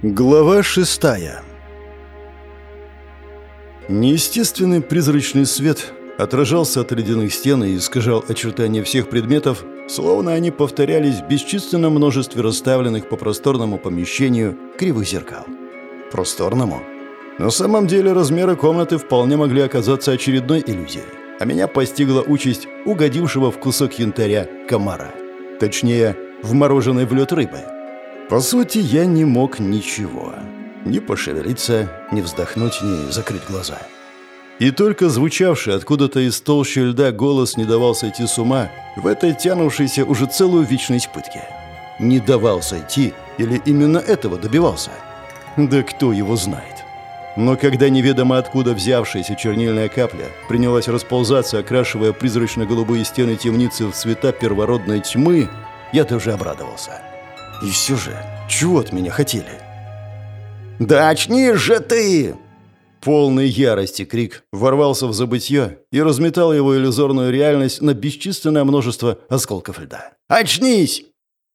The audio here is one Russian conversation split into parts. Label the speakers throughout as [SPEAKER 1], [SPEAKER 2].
[SPEAKER 1] Глава шестая Неестественный призрачный свет отражался от ледяных стен и искажал очертания всех предметов, словно они повторялись в бесчисленном множестве расставленных по просторному помещению кривых зеркал. Просторному? На самом деле размеры комнаты вполне могли оказаться очередной иллюзией, а меня постигла участь угодившего в кусок янтаря комара. Точнее, вмороженной в лед рыбы. По сути, я не мог ничего. Ни пошевелиться, ни вздохнуть, ни закрыть глаза. И только звучавший откуда-то из толщи льда голос не давал сойти с ума в этой тянувшейся уже целую вечность пытки. Не давал сойти или именно этого добивался? Да кто его знает? Но когда неведомо откуда взявшаяся чернильная капля принялась расползаться, окрашивая призрачно-голубые стены темницы в цвета первородной тьмы, я даже обрадовался. И все же, чего от меня хотели? «Да очнись же ты!» Полный ярости крик ворвался в забытье и разметал его иллюзорную реальность на бесчисленное множество осколков льда. «Очнись!»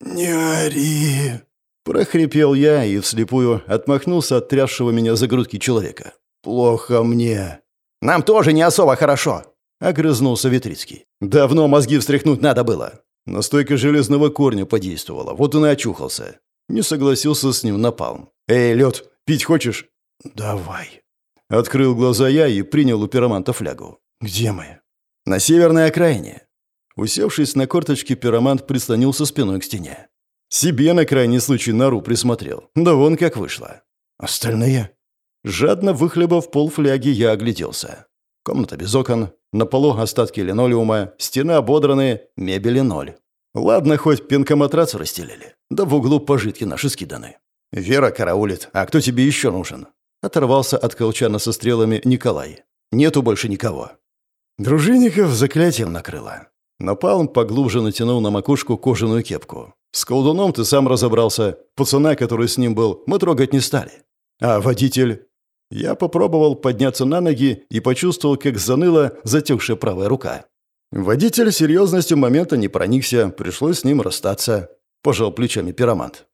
[SPEAKER 1] «Не ори!» Прохрипел я и вслепую отмахнулся от трясшего меня за грудки человека. «Плохо мне!» «Нам тоже не особо хорошо!» Огрызнулся Витрицкий. «Давно мозги встряхнуть надо было!» Настойка железного корня подействовала, вот он и очухался. Не согласился с ним напалм. «Эй, лед, пить хочешь?» «Давай!» Открыл глаза я и принял у пироманта флягу. «Где мы?» «На северной окраине». Усевшись на корточки, пиромант прислонился спиной к стене. Себе на крайний случай нору присмотрел. Да вон как вышло. Остальные? Жадно выхлебав полфляги, я огляделся. Комната без окон, на полу остатки линолеума, стены ободранные, мебели ноль. Ладно, хоть пинкоматрац расстелили. Да в углу пожитки наши скиданы. Вера караулит. А кто тебе еще нужен? Оторвался от колчана со стрелами Николай. Нету больше никого. Дружинников заклятием накрыло. Напалм поглубже натянул на макушку кожаную кепку. С колдуном ты сам разобрался. Пацана, который с ним был, мы трогать не стали. А водитель? Я попробовал подняться на ноги и почувствовал, как заныла затекшая правая рука. Водитель серьезностью момента не проникся, пришлось с ним расстаться. Пожал плечами пиромант.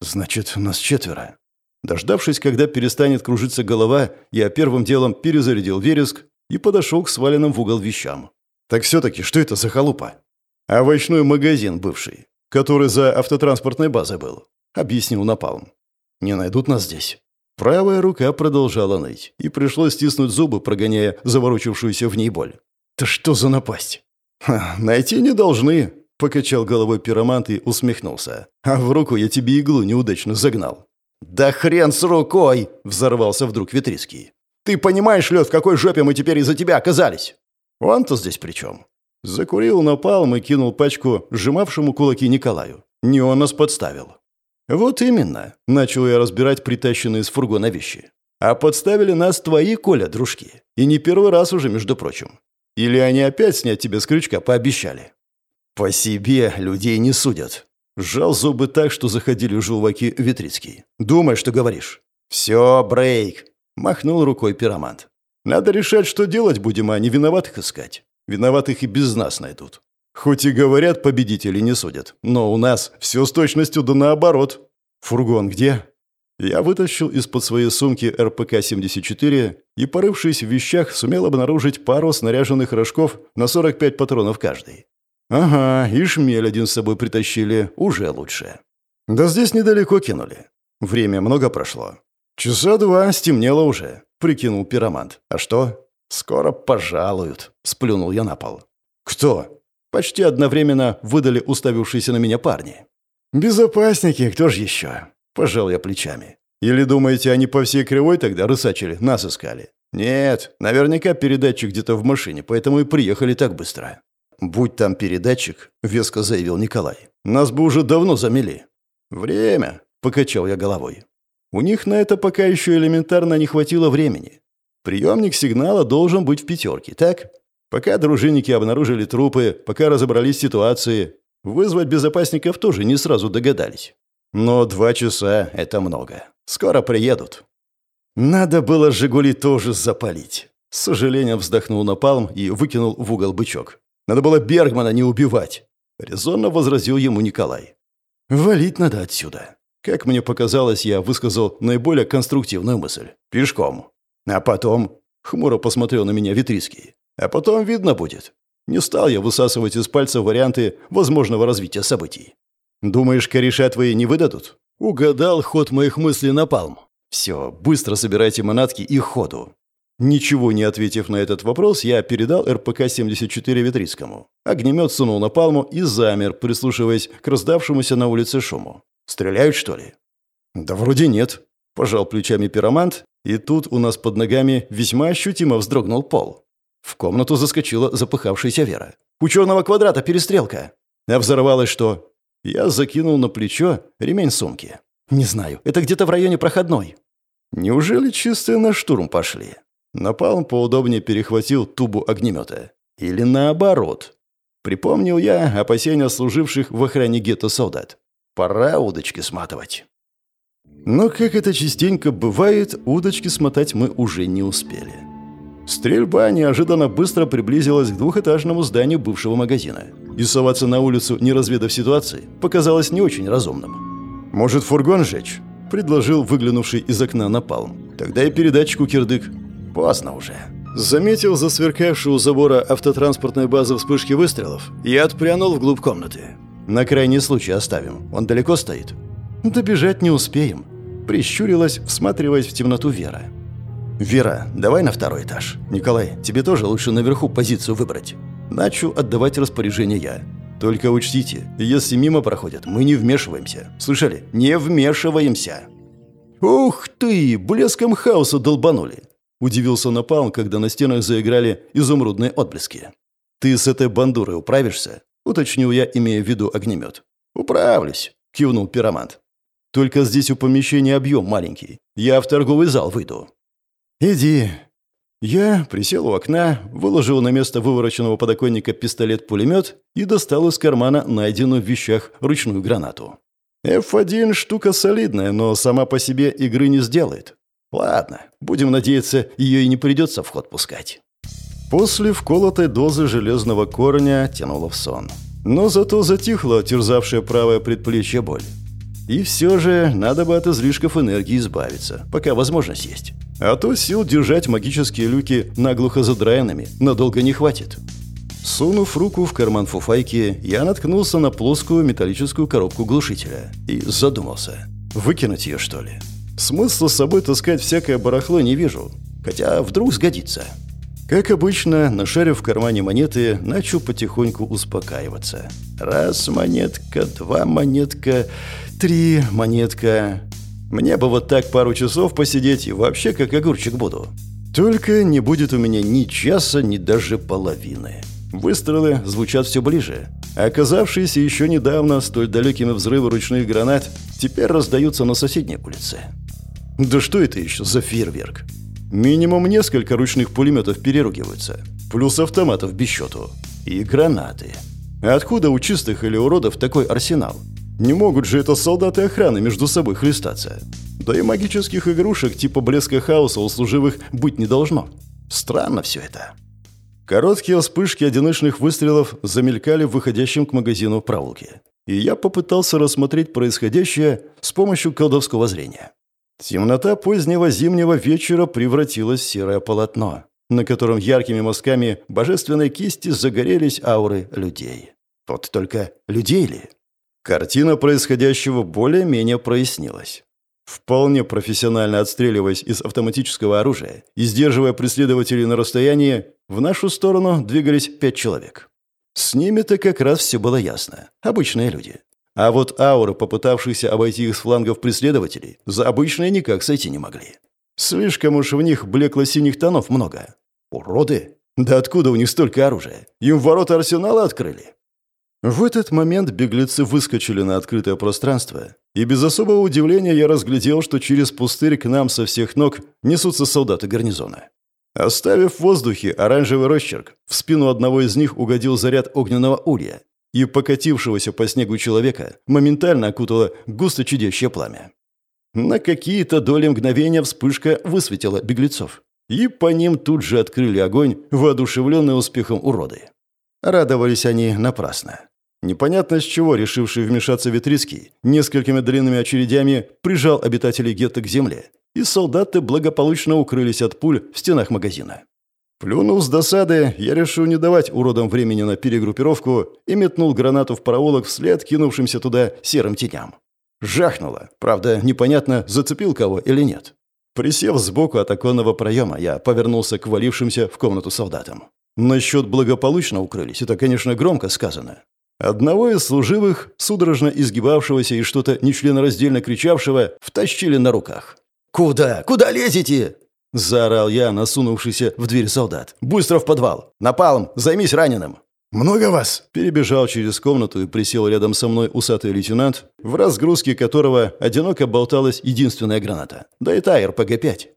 [SPEAKER 1] Значит, нас четверо. Дождавшись, когда перестанет кружиться голова, я первым делом перезарядил вереск и подошел к сваленным в угол вещам. Так все-таки, что это за халупа? Овощной магазин бывший который за автотранспортной базой был», — объяснил Напалм. «Не найдут нас здесь». Правая рука продолжала ныть, и пришлось стиснуть зубы, прогоняя заворочившуюся в ней боль. «Да что за напасть?» Ха, «Найти не должны», — покачал головой пиромант и усмехнулся. «А в руку я тебе иглу неудачно загнал». «Да хрен с рукой!» — взорвался вдруг Витрицкий. «Ты понимаешь, Лёд, в какой жопе мы теперь из-за тебя оказались?» «Он-то здесь при чем?» Закурил напалм и кинул пачку сжимавшему кулаки Николаю. Не он нас подставил. «Вот именно», — начал я разбирать притащенные из фургона вещи. «А подставили нас твои, Коля, дружки. И не первый раз уже, между прочим. Или они опять снять тебя с крючка пообещали?» «По себе людей не судят». Сжал зубы так, что заходили желваки Витрицкий. «Думай, что говоришь». «Все, брейк», — махнул рукой пиромант. «Надо решать, что делать будем, а не виноватых искать. Виноватых и без нас найдут. Хоть и говорят, победители не судят, но у нас все с точностью да наоборот. Фургон где? Я вытащил из-под своей сумки РПК-74 и, порывшись в вещах, сумел обнаружить пару снаряженных рожков на 45 патронов каждый. Ага, и шмель один с собой притащили, уже лучше. Да здесь недалеко кинули. Время много прошло. Часа два стемнело уже, прикинул пиромант. А что? «Скоро пожалуют», — сплюнул я на пол. «Кто?» Почти одновременно выдали уставившиеся на меня парни. «Безопасники, кто же еще?» Пожал я плечами. «Или думаете, они по всей кривой тогда рысачили, нас искали?» «Нет, наверняка передатчик где-то в машине, поэтому и приехали так быстро». «Будь там передатчик», — веско заявил Николай, — «нас бы уже давно замели». «Время», — покачал я головой. «У них на это пока еще элементарно не хватило времени. Приемник сигнала должен быть в пятерке, так? Пока дружинники обнаружили трупы, пока разобрались ситуации, вызвать безопасников тоже не сразу догадались. Но два часа — это много. Скоро приедут. Надо было «Жигули» тоже запалить. С сожалением вздохнул Напалм и выкинул в угол бычок. Надо было Бергмана не убивать. Резонно возразил ему Николай. «Валить надо отсюда. Как мне показалось, я высказал наиболее конструктивную мысль. Пешком. А потом... Хмуро посмотрел на меня Витрицкий. А потом видно будет. Не стал я высасывать из пальца варианты возможного развития событий. Думаешь, кореша твои не выдадут? Угадал ход моих мыслей на палм. Все, быстро собирайте манатки и ходу. Ничего не ответив на этот вопрос, я передал РПК-74 Витрицкому. Огнемет сунул на палму и замер, прислушиваясь к раздавшемуся на улице шуму. «Стреляют, что ли?» «Да вроде нет», – пожал плечами пиромант, и тут у нас под ногами весьма ощутимо вздрогнул пол. В комнату заскочила запыхавшаяся Вера. «У черного квадрата перестрелка!» «А взорвалось что?» Я закинул на плечо ремень сумки. «Не знаю, это где-то в районе проходной». «Неужели чистые на штурм пошли?» Напалм поудобнее перехватил тубу огнемета. Или наоборот. Припомнил я опасения служивших в охране гетто солдат. Пора удочки сматывать. Но, как это частенько бывает, удочки смотать мы уже не успели. Стрельба неожиданно быстро приблизилась к двухэтажному зданию бывшего магазина. И соваться на улицу, не разведав ситуации, показалось не очень разумным. «Может, фургон сжечь?» – предложил выглянувший из окна напалм. «Тогда и передатчику кирдык». Поздно уже. Заметил засверкавшую у забора автотранспортной базы вспышки выстрелов и отпрянул вглубь комнаты. На крайний случай оставим. Он далеко стоит. Добежать не успеем. Прищурилась, всматриваясь в темноту Вера. «Вера, давай на второй этаж. Николай, тебе тоже лучше наверху позицию выбрать». Начал отдавать распоряжение я. «Только учтите, если мимо проходят, мы не вмешиваемся. Слышали? Не вмешиваемся!» «Ух ты! Блеском хаоса долбанули! Удивился Напалм, когда на стенах заиграли изумрудные отблески. «Ты с этой бандурой управишься?» — уточнил я, имея в виду огнемет. «Управлюсь», — кивнул пиромант. «Только здесь у помещения объем маленький. Я в торговый зал выйду». «Иди». Я присел у окна, выложил на место вывороченного подоконника пистолет-пулемет и достал из кармана найденную в вещах ручную гранату. F1 штука солидная, но сама по себе игры не сделает. Ладно, будем надеяться, ее и не придется в ход пускать. После вколотой дозы железного корня тянуло в сон. Но зато затихла терзавшая правое предплечье боль. И все же надо бы от излишков энергии избавиться, пока возможность есть. А то сил держать магические люки наглухо задраенными надолго не хватит. Сунув руку в карман фуфайки, я наткнулся на плоскую металлическую коробку глушителя и задумался. Выкинуть ее, что ли? Смысла с собой таскать всякое барахло не вижу. Хотя вдруг сгодится. Как обычно, нашарив в кармане монеты, начал потихоньку успокаиваться. Раз монетка, два монетка, три монетка. Мне бы вот так пару часов посидеть и вообще как огурчик буду. Только не будет у меня ни часа, ни даже половины. Выстрелы звучат все ближе. Оказавшиеся еще недавно столь далекими взрывы ручных гранат теперь раздаются на соседней улице. Да что это еще за фейерверк? Минимум несколько ручных пулеметов переругиваются. Плюс автоматов без счету. И гранаты. Откуда у чистых или уродов такой арсенал? Не могут же это солдаты охраны между собой хлестаться. Да и магических игрушек типа блеска хаоса у служивых быть не должно. Странно все это. Короткие вспышки одиночных выстрелов замелькали в выходящем к магазину проулке. И я попытался рассмотреть происходящее с помощью колдовского зрения. Темнота позднего зимнего вечера превратилась в серое полотно, на котором яркими мазками божественной кисти загорелись ауры людей. Вот только людей ли? Картина происходящего более-менее прояснилась. Вполне профессионально отстреливаясь из автоматического оружия и сдерживая преследователей на расстоянии, в нашу сторону двигались пять человек. С ними-то как раз все было ясно. Обычные люди. А вот ауры, попытавшиеся обойти их с флангов преследователей, за обычные никак сойти не могли. Слишком уж в них блекло-синих тонов много. Уроды? Да откуда у них столько оружия? Им ворота арсенала открыли? В этот момент беглецы выскочили на открытое пространство, и без особого удивления я разглядел, что через пустырь к нам со всех ног несутся солдаты гарнизона. Оставив в воздухе оранжевый росчерк, в спину одного из них угодил заряд огненного улья, и покатившегося по снегу человека моментально окутало густо чудящее пламя. На какие-то доли мгновения вспышка высветила беглецов, и по ним тут же открыли огонь, воодушевленные успехом уроды. Радовались они напрасно. Непонятно с чего решивший вмешаться Витрицкий несколькими длинными очередями прижал обитателей гетто к земле, и солдаты благополучно укрылись от пуль в стенах магазина. Плюнув с досады, я решил не давать уродам времени на перегруппировку и метнул гранату в проулок вслед кинувшимся туда серым теням. Жахнуло. Правда, непонятно, зацепил кого или нет. Присев сбоку от оконного проема, я повернулся к валившимся в комнату солдатам. Насчет благополучно укрылись, это, конечно, громко сказано. Одного из служивых, судорожно изгибавшегося и что-то нечленораздельно кричавшего, втащили на руках. «Куда? Куда лезете?» – заорал я, насунувшийся в дверь солдат. «Быстро в подвал! Напалм! Займись раненым!» «Много вас?» – перебежал через комнату и присел рядом со мной усатый лейтенант, в разгрузке которого одиноко болталась единственная граната. Да и та РПГ-5.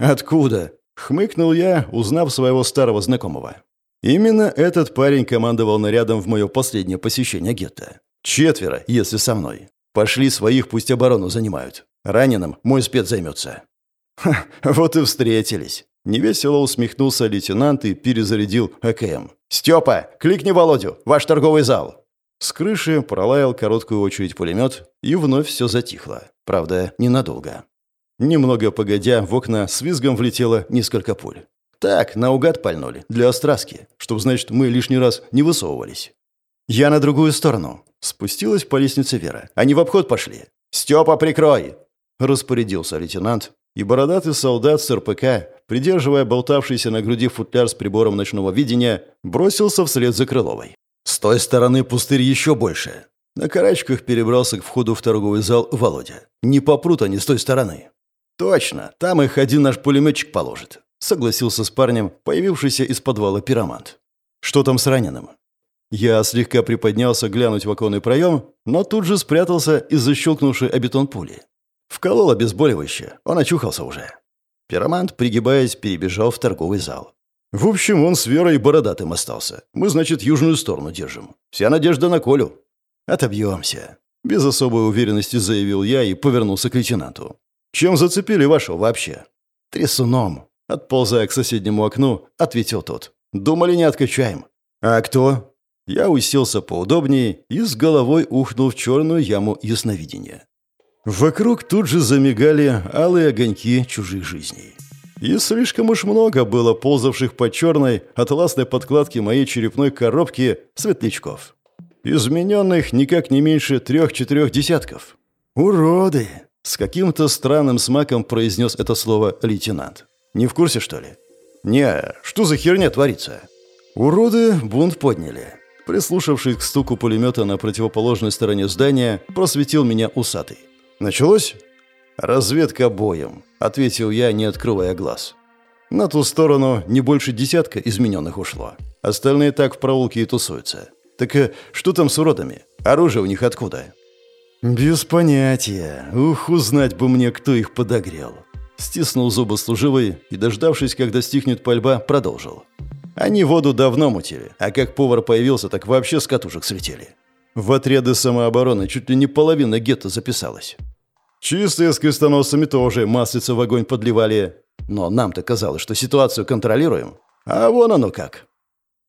[SPEAKER 1] «Откуда?» – хмыкнул я, узнав своего старого знакомого. Именно этот парень командовал нарядом в мое последнее посещение гетто. Четверо, если со мной. Пошли своих, пусть оборону занимают. Раненым мой спец займется. Ха, вот и встретились. Невесело усмехнулся лейтенант и перезарядил АКМ. «Степа, кликни Володю, ваш торговый зал!» С крыши пролаял короткую очередь пулемет, и вновь все затихло. Правда, ненадолго. Немного погодя, в окна с визгом влетело несколько пуль. Так, наугад пальнули, для остраски, чтобы, значит, мы лишний раз не высовывались. Я на другую сторону. Спустилась по лестнице Вера. Они в обход пошли. «Степа, прикрой!» Распорядился лейтенант, и бородатый солдат с РПК, придерживая болтавшийся на груди футляр с прибором ночного видения, бросился вслед за Крыловой. С той стороны пустырь еще больше. На карачках перебрался к входу в торговый зал Володя. Не попрут они с той стороны. Точно, там их один наш пулеметчик положит. Согласился с парнем, появившийся из подвала пиромант. Что там с раненым? Я слегка приподнялся глянуть в оконный проем, но тут же спрятался из-за щелкнувшей о бетон пули. Вколол обезболивающее, он очухался уже. Пиромант, пригибаясь, перебежал в торговый зал. В общем, он с Верой бородатым остался. Мы, значит, южную сторону держим. Вся надежда на Колю. Отобьемся. Без особой уверенности заявил я и повернулся к лейтенанту. Чем зацепили вашего вообще? Трясуном. Отползая к соседнему окну, ответил тот. Думали, не откачаем. А кто? Я уселся поудобнее и с головой ухнул в черную яму ясновидения. Вокруг тут же замигали алые огоньки чужих жизней. И слишком уж много было ползавших по черной атласной подкладке моей черепной коробки светлячков. Измененных никак не меньше трех-четырех десятков. «Уроды!» — с каким-то странным смаком произнес это слово лейтенант. «Не в курсе, что ли?» «Не, что за херня творится?» Уроды бунт подняли. Прислушавшись к стуку пулемета на противоположной стороне здания, просветил меня усатый. «Началось?» «Разведка боем», — ответил я, не открывая глаз. На ту сторону не больше десятка измененных ушло. Остальные так в проулке и тусуются. Так э, что там с уродами? Оружие у них откуда? Без понятия. Ух, узнать бы мне, кто их подогрел. Стиснул зубы служивый и, дождавшись, когда стихнет пальба, продолжил. Они воду давно мутили, а как повар появился, так вообще с катушек слетели. В отряды самообороны чуть ли не половина гетто записалась. Чистые с крестоносцами тоже маслица в огонь подливали. Но нам-то казалось, что ситуацию контролируем. А вон оно как.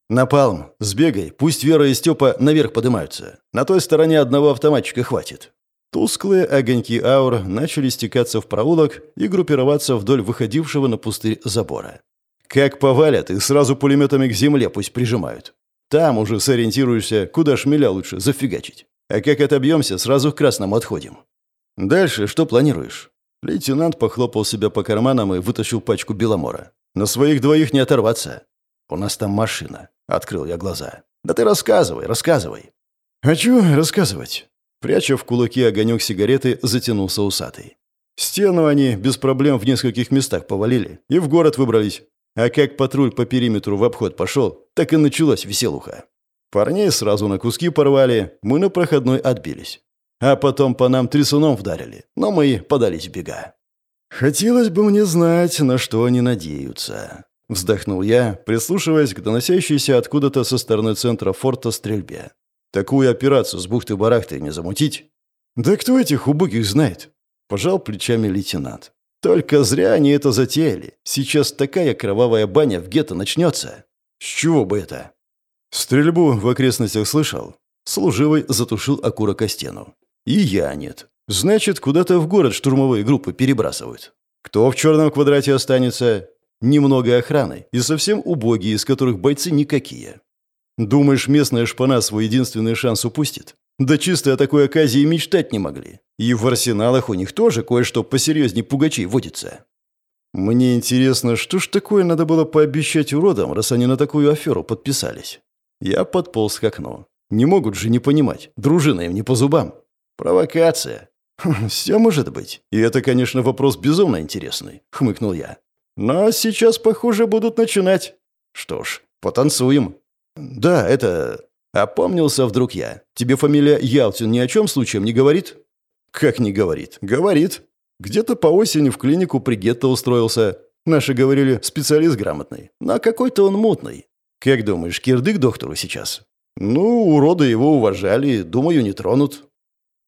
[SPEAKER 1] «Напалм, сбегай, пусть Вера и Степа наверх поднимаются. На той стороне одного автоматчика хватит». Тусклые огоньки аур начали стекаться в проулок и группироваться вдоль выходившего на пустырь забора. Как повалят, и сразу пулеметами к земле пусть прижимают. Там уже сориентируешься, куда шмеля лучше зафигачить. А как отобьемся, сразу к красному отходим. Дальше что планируешь? Лейтенант похлопал себя по карманам и вытащил пачку беломора. На своих двоих не оторваться. У нас там машина. Открыл я глаза. Да ты рассказывай, рассказывай. Хочу рассказывать. Пряча в кулаки огонек сигареты, затянулся усатый. Стену они без проблем в нескольких местах повалили и в город выбрались. А как патруль по периметру в обход пошел, так и началась веселуха. Парней сразу на куски порвали, мы на проходной отбились. А потом по нам трясуном вдарили, но мы подались в бега. «Хотелось бы мне знать, на что они надеются», — вздохнул я, прислушиваясь к доносящейся откуда-то со стороны центра форта стрельбе. «Такую операцию с бухты-барахты не замутить?» «Да кто этих убогих знает?» — пожал плечами лейтенант. Только зря они это затеяли. Сейчас такая кровавая баня в гетто начнется. С чего бы это? Стрельбу в окрестностях слышал? Служивый затушил окурок о стену. И я нет. Значит, куда-то в город штурмовые группы перебрасывают. Кто в черном квадрате останется? Немного охраны и совсем убогие, из которых бойцы никакие. Думаешь, местная шпана свой единственный шанс упустит? Да чисто о такой оказии мечтать не могли. И в арсеналах у них тоже кое-что посерьезнее пугачей водится. Мне интересно, что ж такое надо было пообещать уродам, раз они на такую аферу подписались? Я подполз к окну. Не могут же не понимать. Дружина им не по зубам. Провокация. Хм, Все может быть. И это, конечно, вопрос безумно интересный, хмыкнул я. Но сейчас, похоже, будут начинать. Что ж, потанцуем. Да, это... Опомнился вдруг я. Тебе фамилия Ялтин ни о чем случаем не говорит? Как не говорит? Говорит. Где-то по осени в клинику при гетто устроился. Наши говорили, специалист грамотный. Но какой-то он мутный. Как думаешь, кирдык доктору сейчас? Ну, уроды его уважали, думаю, не тронут.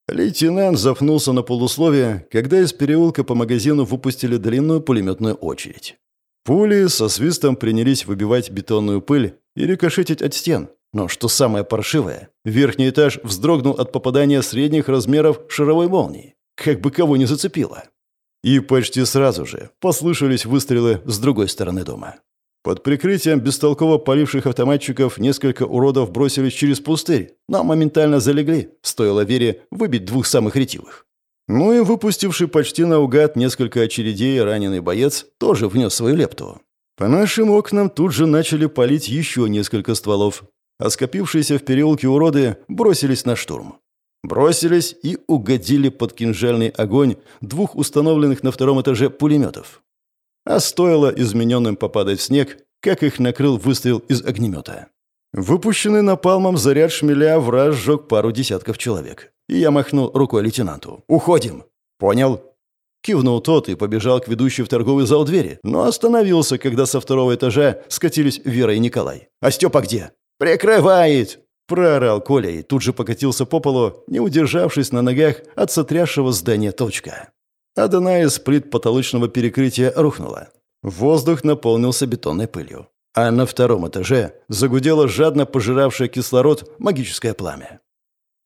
[SPEAKER 1] Лейтенант запнулся на полусловие, когда из переулка по магазину выпустили длинную пулеметную очередь. Пули со свистом принялись выбивать бетонную пыль и рикошетить от стен. Но что самое паршивое, верхний этаж вздрогнул от попадания средних размеров шаровой молнии. Как бы кого ни зацепило. И почти сразу же послышались выстрелы с другой стороны дома. Под прикрытием бестолково поливших автоматчиков несколько уродов бросились через пустырь, но моментально залегли, стоило Вере выбить двух самых ретивых. Ну и выпустивший почти наугад несколько очередей раненый боец тоже внес свою лепту. По нашим окнам тут же начали палить еще несколько стволов, а скопившиеся в переулке уроды бросились на штурм. Бросились и угодили под кинжальный огонь двух установленных на втором этаже пулеметов. А стоило измененным попадать в снег, как их накрыл выстрел из огнемета. Выпущенный напалмом заряд шмеля в раз сжег пару десятков человек. И я махнул рукой лейтенанту. «Уходим!» «Понял?» Кивнул тот и побежал к ведущей в торговый зал двери, но остановился, когда со второго этажа скатились Вера и Николай. «А Степа где?» «Прикрывает!» Проорал Коля и тут же покатился по полу, не удержавшись на ногах от сотрясшего здания толчка. Одна из плит потолочного перекрытия рухнула. Воздух наполнился бетонной пылью. А на втором этаже загудело жадно пожиравшее кислород магическое пламя.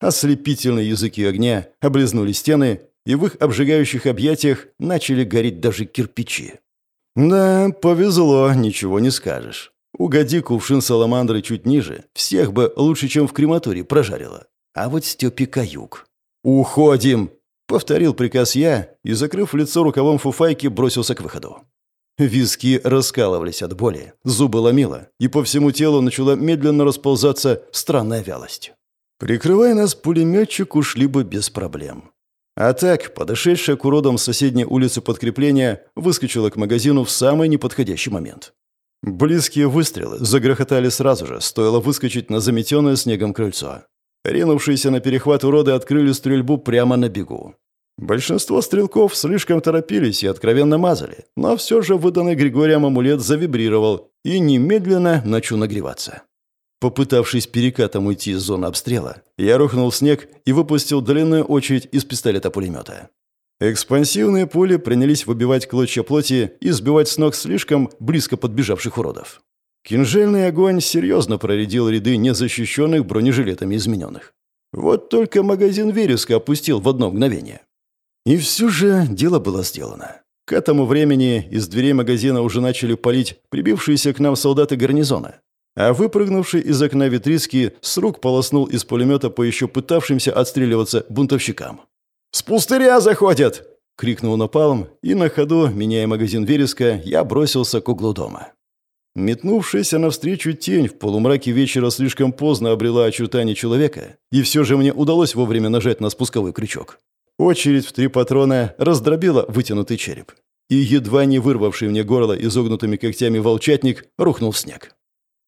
[SPEAKER 1] Ослепительные языки огня облизнули стены, и в их обжигающих объятиях начали гореть даже кирпичи. Да, повезло, ничего не скажешь. Угоди кувшин саламандры чуть ниже, всех бы лучше, чем в крематории прожарило. А вот Степе каюк. «Уходим!» Повторил приказ я и, закрыв лицо рукавом фуфайки, бросился к выходу. Виски раскалывались от боли, зубы ломило, и по всему телу начала медленно расползаться странная вялость. Прикрывая нас, пулеметчик ушли бы без проблем. А так, подошедшая к уродам с соседней улицы подкрепления выскочила к магазину в самый неподходящий момент. Близкие выстрелы загрохотали сразу же, стоило выскочить на заметенное снегом крыльцо. Ринувшиеся на перехват уроды открыли стрельбу прямо на бегу. Большинство стрелков слишком торопились и откровенно мазали, но все же выданный Григорием амулет завибрировал и немедленно начал нагреваться. Попытавшись перекатом уйти из зоны обстрела, я рухнул в снег и выпустил длинную очередь из пистолета-пулемета. Экспансивные пули принялись выбивать клочья плоти и сбивать с ног слишком близко подбежавших уродов. Кинжальный огонь серьезно проредил ряды незащищенных бронежилетами измененных. Вот только магазин вереска опустил в одно мгновение. И все же дело было сделано. К этому времени из дверей магазина уже начали палить прибившиеся к нам солдаты гарнизона. А выпрыгнувший из окна Витрицкий с рук полоснул из пулемета по еще пытавшимся отстреливаться бунтовщикам. «С пустыря заходят!» — крикнул напалм, и на ходу, меняя магазин вереска, я бросился к углу дома. Метнувшаяся навстречу тень в полумраке вечера слишком поздно обрела очертания человека, и все же мне удалось вовремя нажать на спусковой крючок. Очередь в три патрона раздробила вытянутый череп. И едва не вырвавший мне горло изогнутыми когтями волчатник рухнул в снег.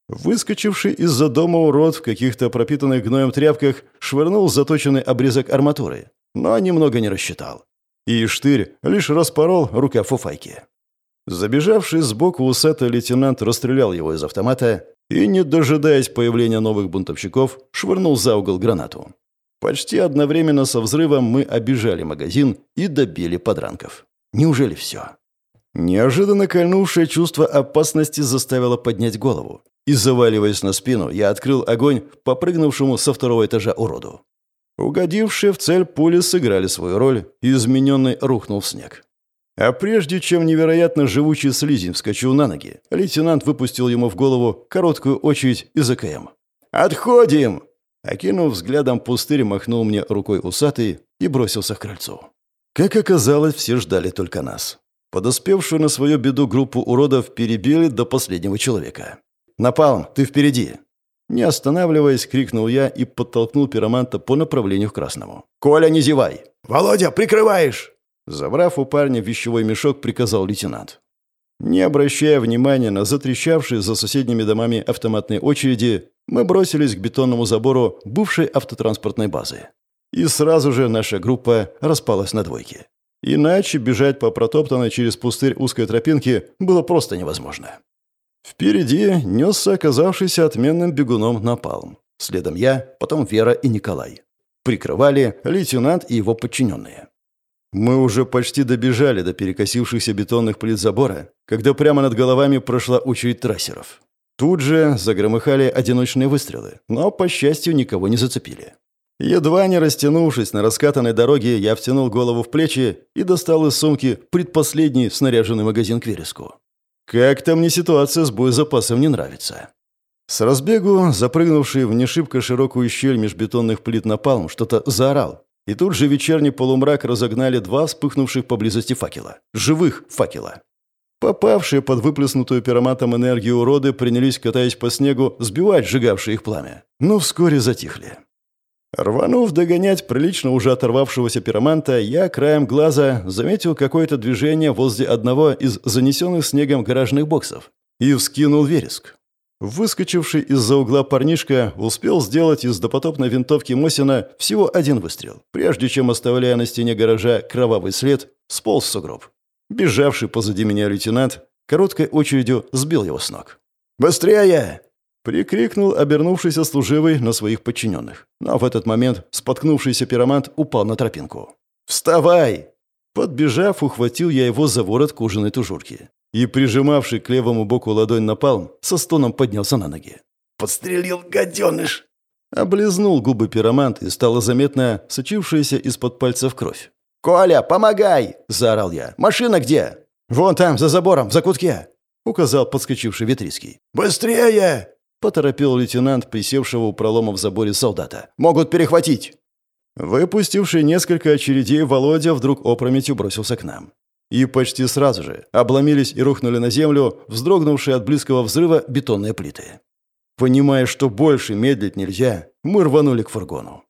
[SPEAKER 1] Выскочивший из-за дома урод в каких-то пропитанных гноем тряпках швырнул заточенный обрезок арматуры, но немного не рассчитал. И штырь лишь распорол рука фуфайки. Забежавший сбоку усатый лейтенант расстрелял его из автомата и, не дожидаясь появления новых бунтовщиков, швырнул за угол гранату. Почти одновременно со взрывом мы обижали магазин и добили подранков. Неужели все? Неожиданно кольнувшее чувство опасности заставило поднять голову. И, заваливаясь на спину, я открыл огонь попрыгнувшему со второго этажа уроду. Угодившие в цель пули сыграли свою роль, и измененный рухнул в снег. А прежде чем невероятно живучий слизень вскочил на ноги, лейтенант выпустил ему в голову короткую очередь из АКМ. «Отходим!» Окинув взглядом пустырь, махнул мне рукой усатый и бросился к крыльцу. Как оказалось, все ждали только нас. Подоспевшую на свою беду группу уродов перебили до последнего человека. «Напалм, ты впереди!» Не останавливаясь, крикнул я и подтолкнул пироманта по направлению к красному. «Коля, не зевай!» «Володя, прикрываешь!» Забрав у парня вещевой мешок, приказал лейтенант. Не обращая внимания на затрещавшие за соседними домами автоматные очереди, мы бросились к бетонному забору бывшей автотранспортной базы. И сразу же наша группа распалась на двойки. Иначе бежать по протоптанной через пустырь узкой тропинки было просто невозможно. Впереди несся оказавшийся отменным бегуном напалм. Следом я, потом Вера и Николай. Прикрывали лейтенант и его подчиненные. Мы уже почти добежали до перекосившихся бетонных плит забора, когда прямо над головами прошла очередь трассеров. Тут же загромыхали одиночные выстрелы, но, по счастью, никого не зацепили. Едва не растянувшись на раскатанной дороге, я втянул голову в плечи и достал из сумки предпоследний снаряженный магазин к вереску. Как-то мне ситуация с боезапасом не нравится. С разбегу, запрыгнувший в нешибко широкую щель межбетонных плит напалм, что-то заорал. И тут же вечерний полумрак разогнали два вспыхнувших поблизости факела. Живых факела. Попавшие под выплеснутую пироматом энергию уроды принялись, катаясь по снегу, сбивать сжигавшие их пламя. Но вскоре затихли. Рванув догонять прилично уже оторвавшегося пироманта, я краем глаза заметил какое-то движение возле одного из занесенных снегом гаражных боксов и вскинул вереск. Выскочивший из-за угла парнишка успел сделать из допотопной винтовки Мосина всего один выстрел, прежде чем, оставляя на стене гаража кровавый след, сполз в сугроб. Бежавший позади меня лейтенант короткой очередью сбил его с ног. «Быстрее!» Прикрикнул обернувшийся служивый на своих подчиненных. Но в этот момент споткнувшийся пиромант упал на тропинку. «Вставай!» Подбежав, ухватил я его за ворот кожаной тужурки. И, прижимавший к левому боку ладонь на палм, со стоном поднялся на ноги. «Подстрелил, гаденыш!» Облизнул губы пиромант, и стало заметно сочившаяся из-под пальцев кровь. «Коля, помогай!» – заорал я. «Машина где?» «Вон там, за забором, в закутке!» – указал подскочивший Ветрицкий. «Быстрее!» Поторопил лейтенант, присевшего у пролома в заборе солдата. «Могут перехватить!» Выпустивший несколько очередей, Володя вдруг опрометью бросился к нам. И почти сразу же обломились и рухнули на землю, вздрогнувшие от близкого взрыва бетонные плиты. Понимая, что больше медлить нельзя, мы рванули к фургону.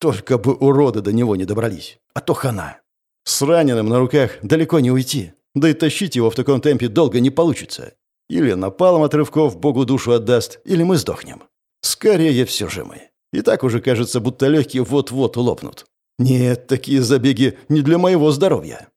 [SPEAKER 1] Только бы уроды до него не добрались, а то хана. С раненым на руках далеко не уйти, да и тащить его в таком темпе долго не получится. Или напалом отрывков Богу душу отдаст, или мы сдохнем. Скорее все же мы. И так уже кажется, будто легкие вот-вот лопнут. Нет, такие забеги не для моего здоровья.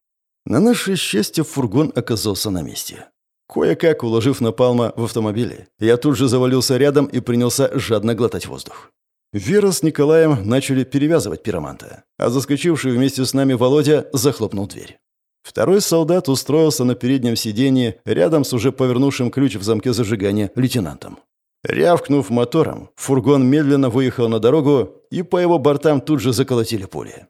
[SPEAKER 1] На наше счастье фургон оказался на месте. Кое-как уложив напалма в автомобиле, я тут же завалился рядом и принялся жадно глотать воздух. Вера с Николаем начали перевязывать пироманта, а заскочивший вместе с нами Володя захлопнул дверь. Второй солдат устроился на переднем сиденье рядом с уже повернувшим ключ в замке зажигания лейтенантом. Рявкнув мотором, фургон медленно выехал на дорогу, и по его бортам тут же заколотили пули.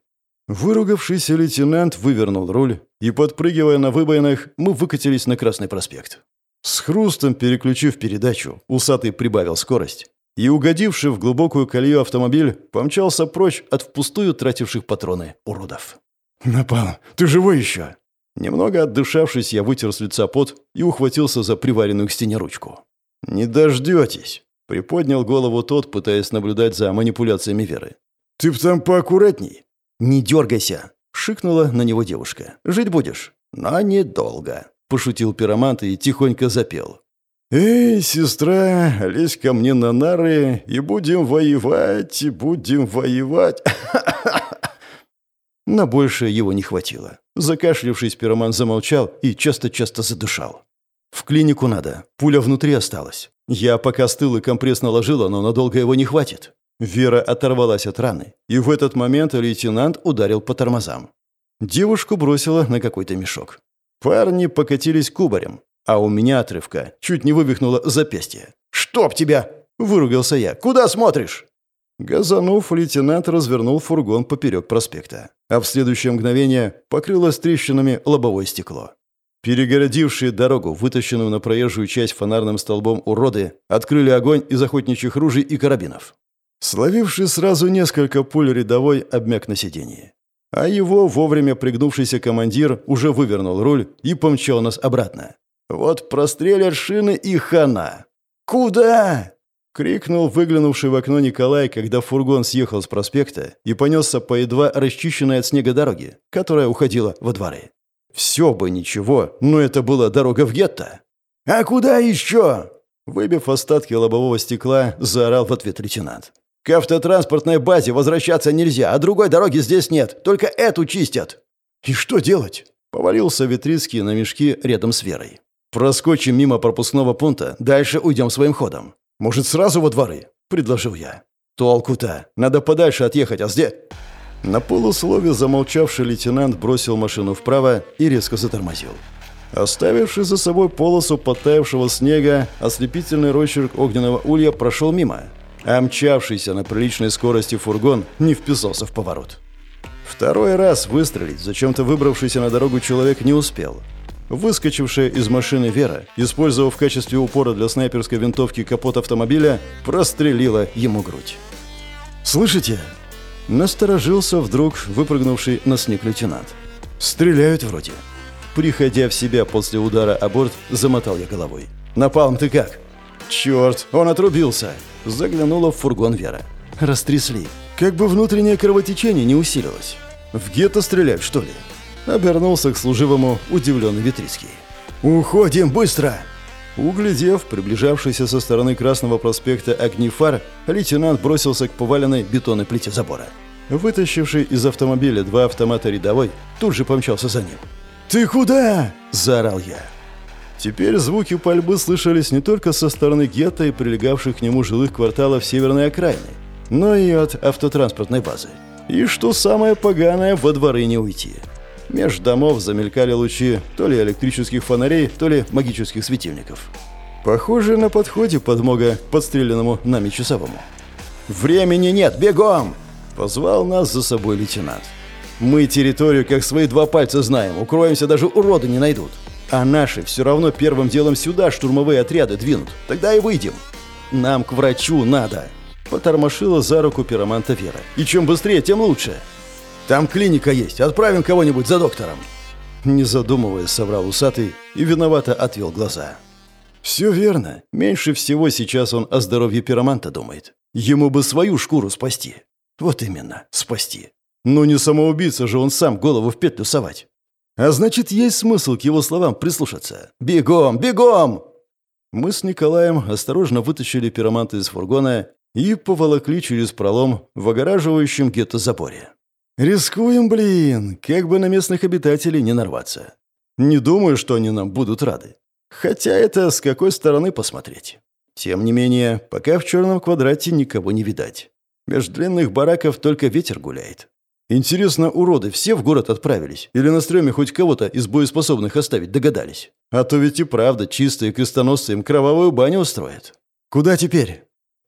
[SPEAKER 1] Выругавшийся лейтенант вывернул руль, и, подпрыгивая на выбоинах, мы выкатились на Красный проспект. С хрустом переключив передачу, усатый прибавил скорость, и, угодивший в глубокую колею автомобиль, помчался прочь от впустую тративших патроны уродов. «Напал, ты живой еще?» Немного отдышавшись, я вытер с лица пот и ухватился за приваренную к стене ручку. «Не дождетесь!» — приподнял голову тот, пытаясь наблюдать за манипуляциями Веры. «Ты б там поаккуратней!» «Не дергайся!» — шикнула на него девушка. «Жить будешь?» «Но недолго!» — пошутил пиромант и тихонько запел. «Эй, сестра, лезь ко мне на нары, и будем воевать, и будем воевать!» На большее его не хватило. Закашлявшись, пироман замолчал и часто-часто задышал. «В клинику надо. Пуля внутри осталась. Я пока стыл и компресс наложила, но надолго его не хватит». Вера оторвалась от раны, и в этот момент лейтенант ударил по тормозам. Девушку бросила на какой-то мешок. Парни покатились кубарем, а у меня отрывка чуть не вывихнуло запястье. «Что?» «Чтоб тебя!» — выругался я. «Куда смотришь?» Газанув, лейтенант развернул фургон поперек проспекта, а в следующее мгновение покрылось трещинами лобовое стекло. Перегородившие дорогу, вытащенную на проезжую часть фонарным столбом уроды, открыли огонь из охотничьих ружей и карабинов. Словивший сразу несколько пуль рядовой обмяк на сиденье. А его вовремя пригнувшийся командир уже вывернул руль и помчал нас обратно. Вот прострелят шины и хана. «Куда?» Крикнул выглянувший в окно Николай, когда фургон съехал с проспекта и понесся по едва расчищенной от снега дороге, которая уходила во дворы. Все бы ничего, но это была дорога в гетто. «А куда еще?» Выбив остатки лобового стекла, заорал в ответ лейтенант. «К автотранспортной базе возвращаться нельзя, а другой дороги здесь нет, только эту чистят». «И что делать?» Повалился Витрицкий на мешки рядом с Верой. «Проскочим мимо пропускного пункта, дальше уйдем своим ходом. «Может, сразу во дворы?» — предложил я. «Толку-то. Надо подальше отъехать, а здесь...» На полуслове замолчавший лейтенант бросил машину вправо и резко затормозил. Оставивший за собой полосу подтаявшего снега, ослепительный росчерк огненного улья прошел мимо, а мчавшийся на приличной скорости фургон не вписался в поворот. Второй раз выстрелить, зачем-то выбравшийся на дорогу человек не успел — Выскочившая из машины Вера, использовав в качестве упора для снайперской винтовки капот автомобиля, прострелила ему грудь. «Слышите?» Насторожился вдруг выпрыгнувший на снег лейтенант. «Стреляют вроде». Приходя в себя после удара о борт, замотал я головой. «Напалм ты как?» «Черт, он отрубился!» Заглянула в фургон Вера. «Растрясли. Как бы внутреннее кровотечение не усилилось. В гетто стрелять, что ли?» Обернулся к служивому удивленный Витрицкий. «Уходим быстро!» Углядев приближавшийся со стороны Красного проспекта огни фар, лейтенант бросился к поваленной бетонной плите забора. Вытащивший из автомобиля два автомата рядовой, тут же помчался за ним. «Ты куда?» – заорал я. Теперь звуки пальбы слышались не только со стороны гетто и прилегавших к нему жилых кварталов северной окраины, но и от автотранспортной базы. И что самое поганое, во дворы не уйти. Меж домов замелькали лучи то ли электрических фонарей, то ли магических светильников. Похоже на подходе подмога подстреленному нами часовому. «Времени нет, бегом!» — позвал нас за собой лейтенант. «Мы территорию как свои два пальца знаем, укроемся, даже уроды не найдут. А наши все равно первым делом сюда штурмовые отряды двинут. Тогда и выйдем. Нам к врачу надо!» Потормошила за руку пироманта Вера. «И чем быстрее, тем лучше!» Там клиника есть. Отправим кого-нибудь за доктором». Не задумываясь, соврал усатый и виновато отвел глаза. «Все верно. Меньше всего сейчас он о здоровье пироманта думает. Ему бы свою шкуру спасти. Вот именно, спасти. Ну не самоубийца же он сам голову в петлю совать. А значит, есть смысл к его словам прислушаться. Бегом, бегом!» Мы с Николаем осторожно вытащили пироманта из фургона и поволокли через пролом в огораживающем гетто заборе. «Рискуем, блин, как бы на местных обитателей не нарваться. Не думаю, что они нам будут рады. Хотя это с какой стороны посмотреть. Тем не менее, пока в черном квадрате никого не видать. Меж длинных бараков только ветер гуляет. Интересно, уроды все в город отправились? Или на стреме хоть кого-то из боеспособных оставить догадались? А то ведь и правда чистые крестоносцы им кровавую баню устроят. Куда теперь?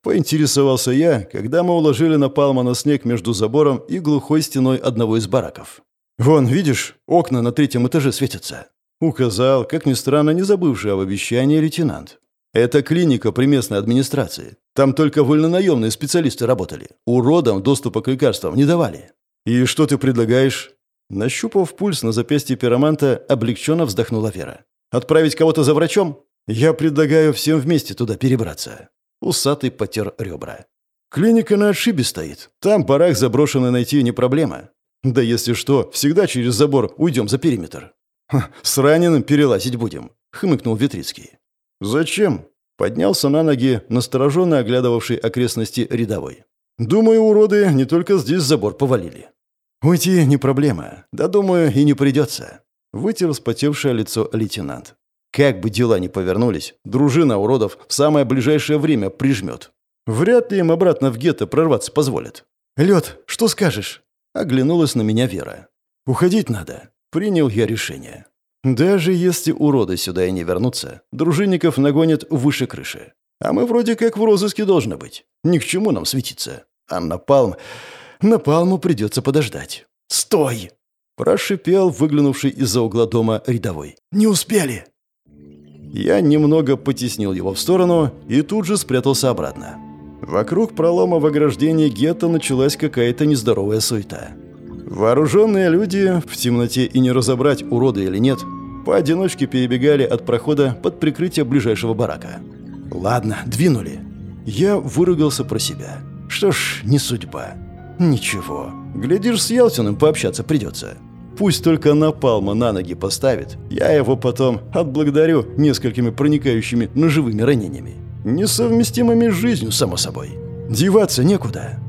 [SPEAKER 1] Поинтересовался я, когда мы уложили напалма на снег между забором и глухой стеной одного из бараков. «Вон, видишь, окна на третьем этаже светятся», — указал, как ни странно, не забывший об обещании лейтенант. «Это клиника при местной администрации. Там только вольнонаемные специалисты работали. Уродам доступа к лекарствам не давали». «И что ты предлагаешь?» Нащупав пульс на запястье пироманта, облегченно вздохнула Вера. «Отправить кого-то за врачом? Я предлагаю всем вместе туда перебраться. Усатый потер ребра. «Клиника на отшибе стоит. Там барак заброшенный найти не проблема. Да если что, всегда через забор уйдем за периметр». «С раненым перелазить будем», — хмыкнул Витрицкий. «Зачем?» — поднялся на ноги, настороженно оглядывавший окрестности рядовой. «Думаю, уроды не только здесь забор повалили». «Уйти не проблема. Да, думаю, и не придется», — вытер вспотевшее лицо лейтенант. Как бы дела ни повернулись, дружина уродов в самое ближайшее время прижмет. Вряд ли им обратно в гетто прорваться позволят. «Лед, что скажешь?» Оглянулась на меня Вера. «Уходить надо». Принял я решение. Даже если уроды сюда и не вернутся, дружинников нагонят выше крыши. А мы вроде как в розыске должны быть. Ни к чему нам светиться. А напалм... Напалму придется подождать. «Стой!» – прошипел выглянувший из-за угла дома рядовой. «Не успели!» Я немного потеснил его в сторону и тут же спрятался обратно. Вокруг пролома в ограждении гетто началась какая-то нездоровая суета. Вооруженные люди, в темноте и не разобрать, уроды или нет, поодиночке перебегали от прохода под прикрытие ближайшего барака. «Ладно, двинули». Я выругался про себя. «Что ж, не судьба. Ничего. Глядишь, с Ялтиным пообщаться придется. Пусть только Напалма на ноги поставит, я его потом отблагодарю несколькими проникающими ножевыми ранениями. Несовместимыми с жизнью, само собой. Деваться некуда».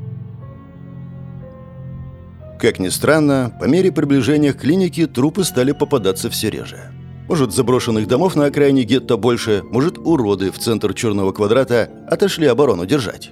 [SPEAKER 1] Как ни странно, по мере приближения к клинике трупы стали попадаться все реже. Может, заброшенных домов на окраине гетто больше, может, уроды в центр черного квадрата отошли оборону держать.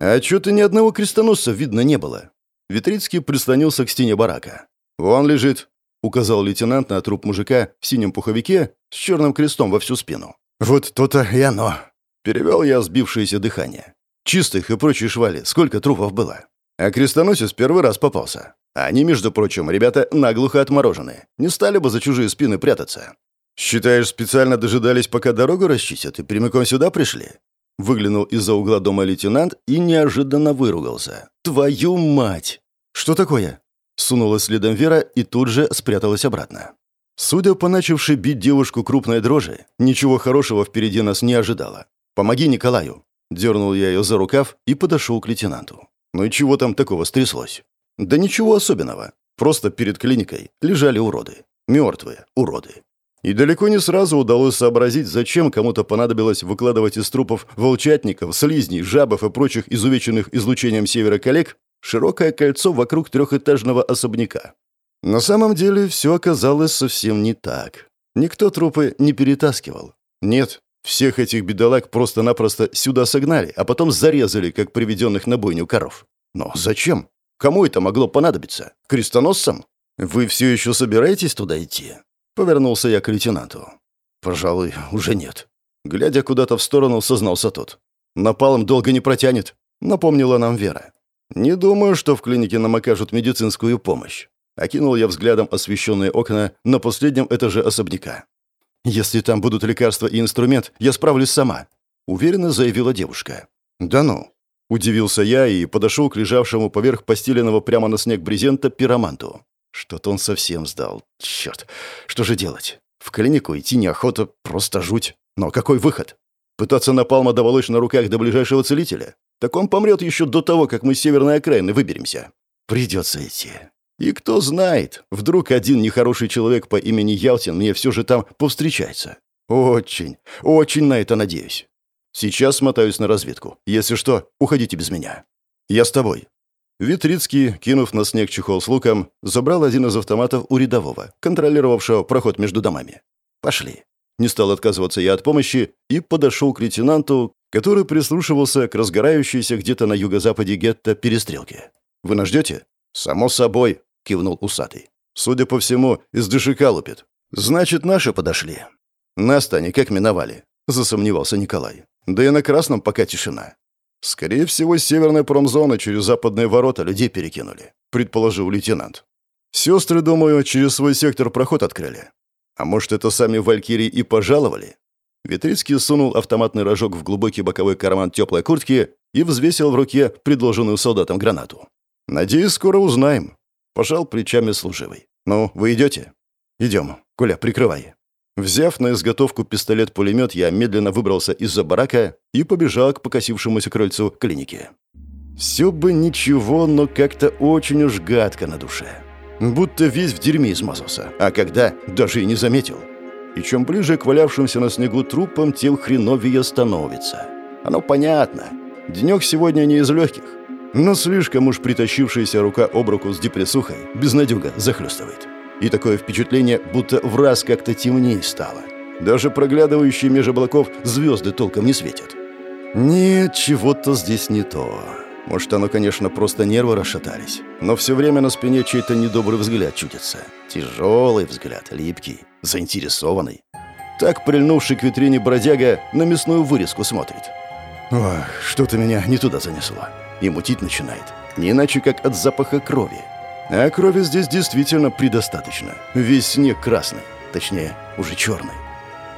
[SPEAKER 1] А чё-то ни одного крестоносца видно не было. Витрицкий прислонился к стене барака. «Вон лежит», — указал лейтенант на труп мужика в синем пуховике с черным крестом во всю спину. «Вот то-то и оно», — перевел я сбившееся дыхание. «Чистых и прочей швали сколько трупов было?» А крестоносец первый раз попался. Они, между прочим, ребята наглухо отморожены. Не стали бы за чужие спины прятаться. «Считаешь, специально дожидались, пока дорогу расчистят, и прямиком сюда пришли?» Выглянул из-за угла дома лейтенант и неожиданно выругался. «Твою мать!» «Что такое?» Сунулась следом Вера и тут же спряталась обратно. Судя по начавшей бить девушку крупной дрожи, ничего хорошего впереди нас не ожидало. «Помоги Николаю!» Дернул я ее за рукав и подошел к лейтенанту. Ну и чего там такого стряслось? Да ничего особенного. Просто перед клиникой лежали уроды. Мертвые уроды. И далеко не сразу удалось сообразить, зачем кому-то понадобилось выкладывать из трупов волчатников, слизней, жабов и прочих изувеченных излучением севера коллег широкое кольцо вокруг трехэтажного особняка. На самом деле все оказалось совсем не так. Никто трупы не перетаскивал. Нет, всех этих бедолаг просто-напросто сюда согнали, а потом зарезали, как приведенных на бойню коров. Но зачем? Кому это могло понадобиться? Крестоносцам? Вы все еще собираетесь туда идти? Повернулся я к лейтенанту. Пожалуй, уже нет. Глядя куда-то в сторону, сознался тот. Напалом долго не протянет, напомнила нам Вера. Не думаю, что в клинике нам окажут медицинскую помощь. Окинул я взглядом освещенные окна на последнем этаже особняка. «Если там будут лекарства и инструмент, я справлюсь сама», — уверенно заявила девушка. «Да ну». Удивился я и подошел к лежавшему поверх постеленного прямо на снег брезента пироманту. Что-то он совсем сдал. Черт, что же делать? В клинику идти неохота, просто жуть. Но какой выход? Пытаться напалма доволочь на руках до ближайшего целителя? Так он помрет еще до того, как мы с северной окраины выберемся. Придется идти. И кто знает, вдруг один нехороший человек по имени Ялтин мне все же там повстречается. Очень, очень на это надеюсь. Сейчас смотаюсь на разведку. Если что, уходите без меня. Я с тобой. Витрицкий, кинув на снег чехол с луком, забрал один из автоматов у рядового, контролировавшего проход между домами. Пошли. Не стал отказываться я от помощи и подошел к лейтенанту, который прислушивался к разгорающейся где-то на юго-западе гетто перестрелке. «Вы нас ждете?» «Само собой», — кивнул усатый. «Судя по всему, из дышика лупит. Значит, наши подошли». «Нас-то они как миновали», — засомневался Николай. «Да и на Красном пока тишина». «Скорее всего, с северной промзоны через западные ворота людей перекинули», — предположил лейтенант. «Сестры, думаю, через свой сектор проход открыли. А может, это сами валькирии и пожаловали?» Витрицкий сунул автоматный рожок в глубокий боковой карман теплой куртки и взвесил в руке предложенную солдатам гранату. «Надеюсь, скоро узнаем», Пожал плечами служивый. «Ну, вы идете?» «Идем. Коля, прикрывай». Взяв на изготовку пистолет-пулемет, я медленно выбрался из-за барака и побежал к покосившемуся крыльцу клиники. Все бы ничего, но как-то очень уж гадко на душе. Будто весь в дерьме измазался, а когда – даже и не заметил. И чем ближе к валявшимся на снегу трупам, тем хреновее становится. Оно понятно. Денек сегодня не из легких. Но слишком уж притащившаяся рука об руку с депрессухой безнадега захлестывает. И такое впечатление, будто в раз как-то темнее стало. Даже проглядывающие меж облаков звезды толком не светят. Нет, чего-то здесь не то. Может, оно, конечно, просто нервы расшатались. Но все время на спине чей-то недобрый взгляд чудится. Тяжелый взгляд, липкий, заинтересованный. Так, прильнувший к витрине бродяга, на мясную вырезку смотрит. Ох, что-то меня не туда занесло. И мутить начинает. Не иначе, как от запаха крови. А крови здесь действительно предостаточно. Весь снег красный. Точнее, уже черный.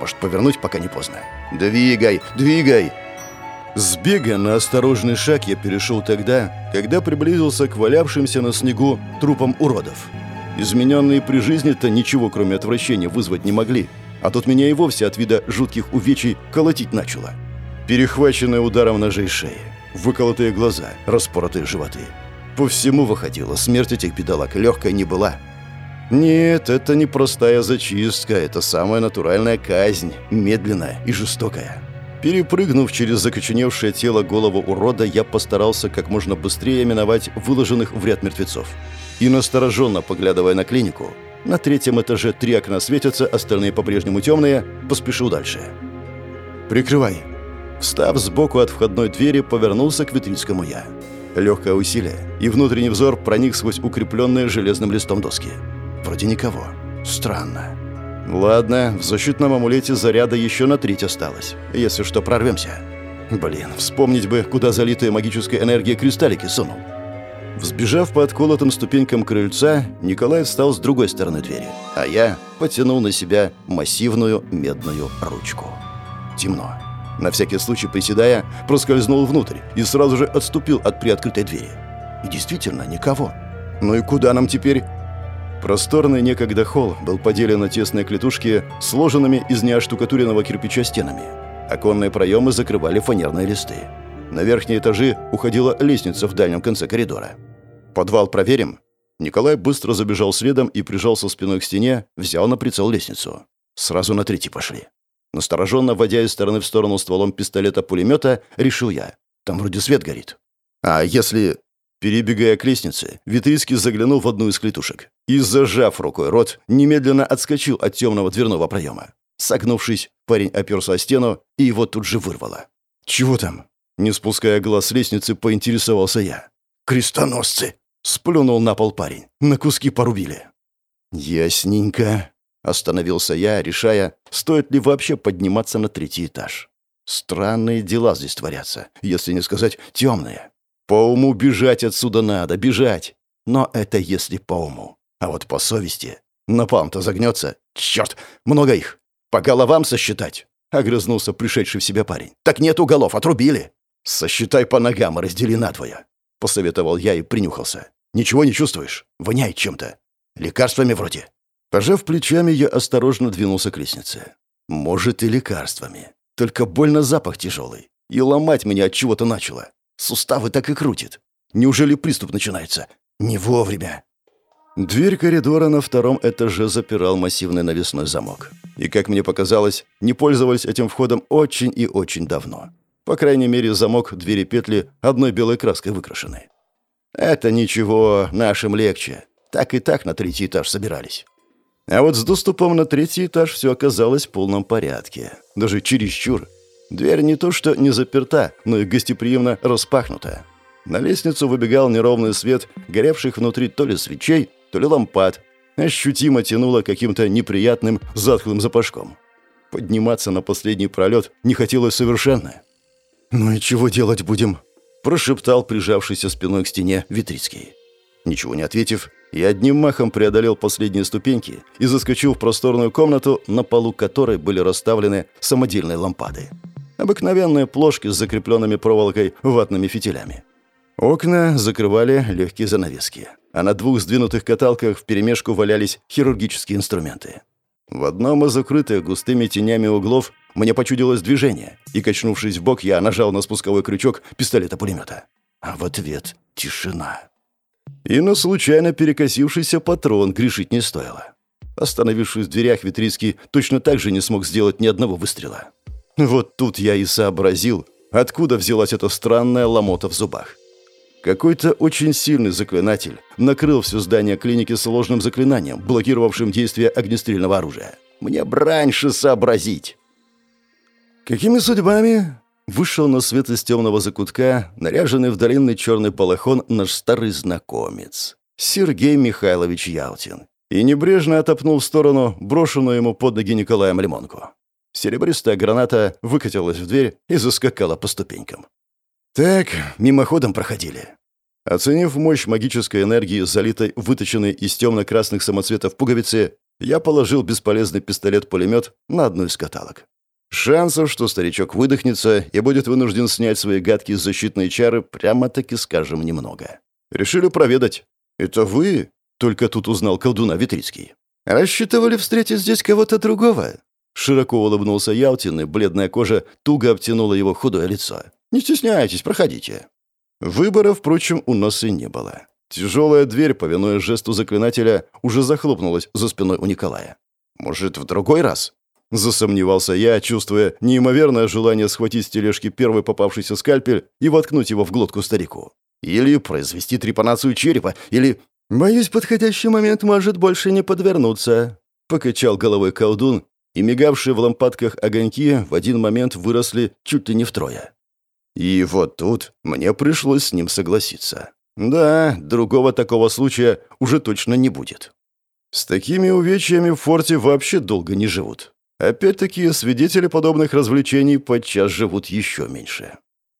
[SPEAKER 1] Может, повернуть, пока не поздно? Двигай, двигай! С бега на осторожный шаг я перешел тогда, когда приблизился к валявшимся на снегу трупам уродов. Измененные при жизни-то ничего, кроме отвращения, вызвать не могли. А тут меня и вовсе от вида жутких увечий колотить начало. Перехваченная ударом ножей шеи, выколотые глаза, распоротые животы. По всему выходило, смерть этих бедолаг легкой не была. Нет, это не простая зачистка, это самая натуральная казнь, медленная и жестокая. Перепрыгнув через закоченевшее тело голову урода, я постарался как можно быстрее миновать выложенных в ряд мертвецов. И настороженно поглядывая на клинику, на третьем этаже три окна светятся, остальные по-прежнему темные, поспешил дальше. «Прикрывай». Встав сбоку от входной двери, повернулся к Витринскому я. Легкое усилие, и внутренний взор проник сквозь укрепленные железным листом доски. Вроде никого. Странно. Ладно, в защитном амулете заряда еще на треть осталось. Если что, прорвемся. Блин, вспомнить бы, куда залитая магической энергией кристаллики сунул. Взбежав по отколотым ступенькам крыльца, Николай встал с другой стороны двери, а я потянул на себя массивную медную ручку. Темно. На всякий случай, приседая, проскользнул внутрь и сразу же отступил от приоткрытой двери. И действительно, никого. Ну и куда нам теперь? Просторный некогда холл был поделен на тесные клетушки, сложенными из неоштукатуренного кирпича стенами. Оконные проемы закрывали фанерные листы. На верхние этажи уходила лестница в дальнем конце коридора. «Подвал проверим?» Николай быстро забежал следом и прижался спиной к стене, взял на прицел лестницу. Сразу на третий пошли. Настороженно, водя из стороны в сторону стволом пистолета-пулемета, решил я. Там вроде свет горит. А если... Перебегая к лестнице, Витрицкий заглянул в одну из клетушек и, зажав рукой рот, немедленно отскочил от темного дверного проема. Согнувшись, парень оперся о стену, и его тут же вырвало. «Чего там?» Не спуская глаз с лестницы, поинтересовался я. «Крестоносцы!» — сплюнул на пол парень. «На куски порубили». «Ясненько», — остановился я, решая, стоит ли вообще подниматься на третий этаж. «Странные дела здесь творятся, если не сказать темные. По уму бежать отсюда надо, бежать. Но это если по уму. А вот по совести. Напалм-то загнется. Черт, много их. По головам сосчитать. Огрызнулся пришедший в себя парень. Так нет уголов, отрубили. Сосчитай по ногам и раздели надвое. Посоветовал я и принюхался. Ничего не чувствуешь? Воняет чем-то. Лекарствами вроде. Пожав плечами, я осторожно двинулся к лестнице. Может, и лекарствами. Только больно запах тяжелый. И ломать меня от чего-то начало. Суставы так и крутит. Неужели приступ начинается? Не вовремя. Дверь коридора на втором этаже запирал массивный навесной замок. И, как мне показалось, не пользовались этим входом очень и очень давно. По крайней мере, замок, двери петли одной белой краской выкрашены. Это ничего, нашим легче. Так и так на третий этаж собирались. А вот с доступом на третий этаж все оказалось в полном порядке. Даже чересчур. Дверь не то что не заперта, но и гостеприимно распахнута. На лестницу выбегал неровный свет, горевших внутри то ли свечей, то ли лампад. Ощутимо тянуло каким-то неприятным затхлым запашком. Подниматься на последний пролет не хотелось совершенно. «Ну и чего делать будем?» – прошептал прижавшийся спиной к стене Витрицкий. Ничего не ответив, я одним махом преодолел последние ступеньки и заскочил в просторную комнату, на полу которой были расставлены самодельные лампады. Обыкновенные плошки с закрепленными проволокой ватными фитилями. Окна закрывали легкие занавески, а на двух сдвинутых каталках вперемешку валялись хирургические инструменты. В одном из закрытых густыми тенями углов мне почудилось движение, и, качнувшись в бок, я нажал на спусковой крючок пистолета-пулемета. А в ответ — тишина. И на случайно перекосившийся патрон грешить не стоило. Остановившись в дверях, Витрицкий точно так же не смог сделать ни одного выстрела. Вот тут я и сообразил, откуда взялась эта странная ломота в зубах. Какой-то очень сильный заклинатель накрыл все здание клиники сложным заклинанием, блокировавшим действие огнестрельного оружия. Мне браньше сообразить. Какими судьбами вышел на свет из темного закутка, наряженный в длинный черный полохон наш старый знакомец, Сергей Михайлович Ялтин, и небрежно отопнул в сторону брошенную ему под ноги Николаем лимонку. Серебристая граната выкатилась в дверь и заскакала по ступенькам. Так, мимоходом проходили. Оценив мощь магической энергии, залитой выточенной из темно-красных самоцветов пуговицы, я положил бесполезный пистолет-пулемет на одну из каталог. Шансов, что старичок выдохнется и будет вынужден снять свои гадкие защитные чары, прямо-таки скажем немного. Решили проведать. «Это вы?» — только тут узнал колдуна Витрицкий. «Рассчитывали встретить здесь кого-то другого?» Широко улыбнулся Ялтин, и бледная кожа туго обтянула его худое лицо. «Не стесняйтесь, проходите». Выбора, впрочем, у нас и не было. Тяжелая дверь, повинуясь жесту заклинателя, уже захлопнулась за спиной у Николая. «Может, в другой раз?» Засомневался я, чувствуя неимоверное желание схватить с тележки первый попавшийся скальпель и воткнуть его в глотку старику. Или произвести трепанацию черепа, или... «Боюсь, подходящий момент может больше не подвернуться», — покачал головой колдун, и мигавшие в лампадках огоньки в один момент выросли чуть ли не втрое. И вот тут мне пришлось с ним согласиться. Да, другого такого случая уже точно не будет. С такими увечьями в форте вообще долго не живут. Опять-таки, свидетели подобных развлечений подчас живут еще меньше.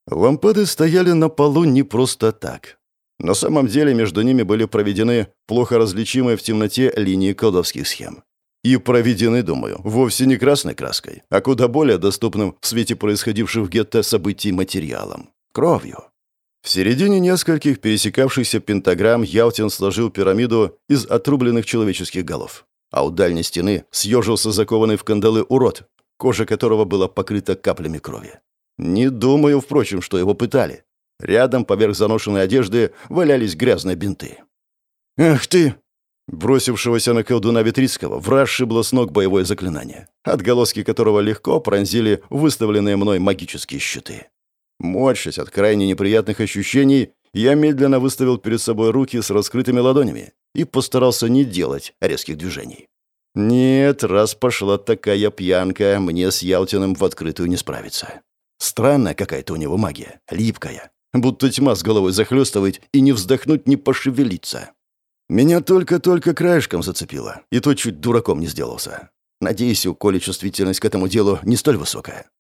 [SPEAKER 1] Лампады стояли на полу не просто так. На самом деле между ними были проведены плохо различимые в темноте линии колдовских схем. И проведены, думаю, вовсе не красной краской, а куда более доступным в свете происходивших в гетто событий материалом — кровью. В середине нескольких пересекавшихся пентаграмм Ялтин сложил пирамиду из отрубленных человеческих голов. А у дальней стены съежился закованный в кандалы урод, кожа которого была покрыта каплями крови. Не думаю, впрочем, что его пытали. Рядом, поверх заношенной одежды, валялись грязные бинты. «Ах ты!» Бросившегося на колдуна Витрицкого враж шибло с ног боевое заклинание, отголоски которого легко пронзили выставленные мной магические щиты. Морщась от крайне неприятных ощущений, я медленно выставил перед собой руки с раскрытыми ладонями и постарался не делать резких движений. Нет, раз пошла такая пьянка, мне с Ялтиным в открытую не справиться. Странная какая-то у него магия, липкая, будто тьма с головой захлестывает и не вздохнуть, не пошевелиться. Меня только-только краешком зацепило, и то чуть дураком не сделался. Надеюсь, у Коли чувствительность к этому делу не столь высокая.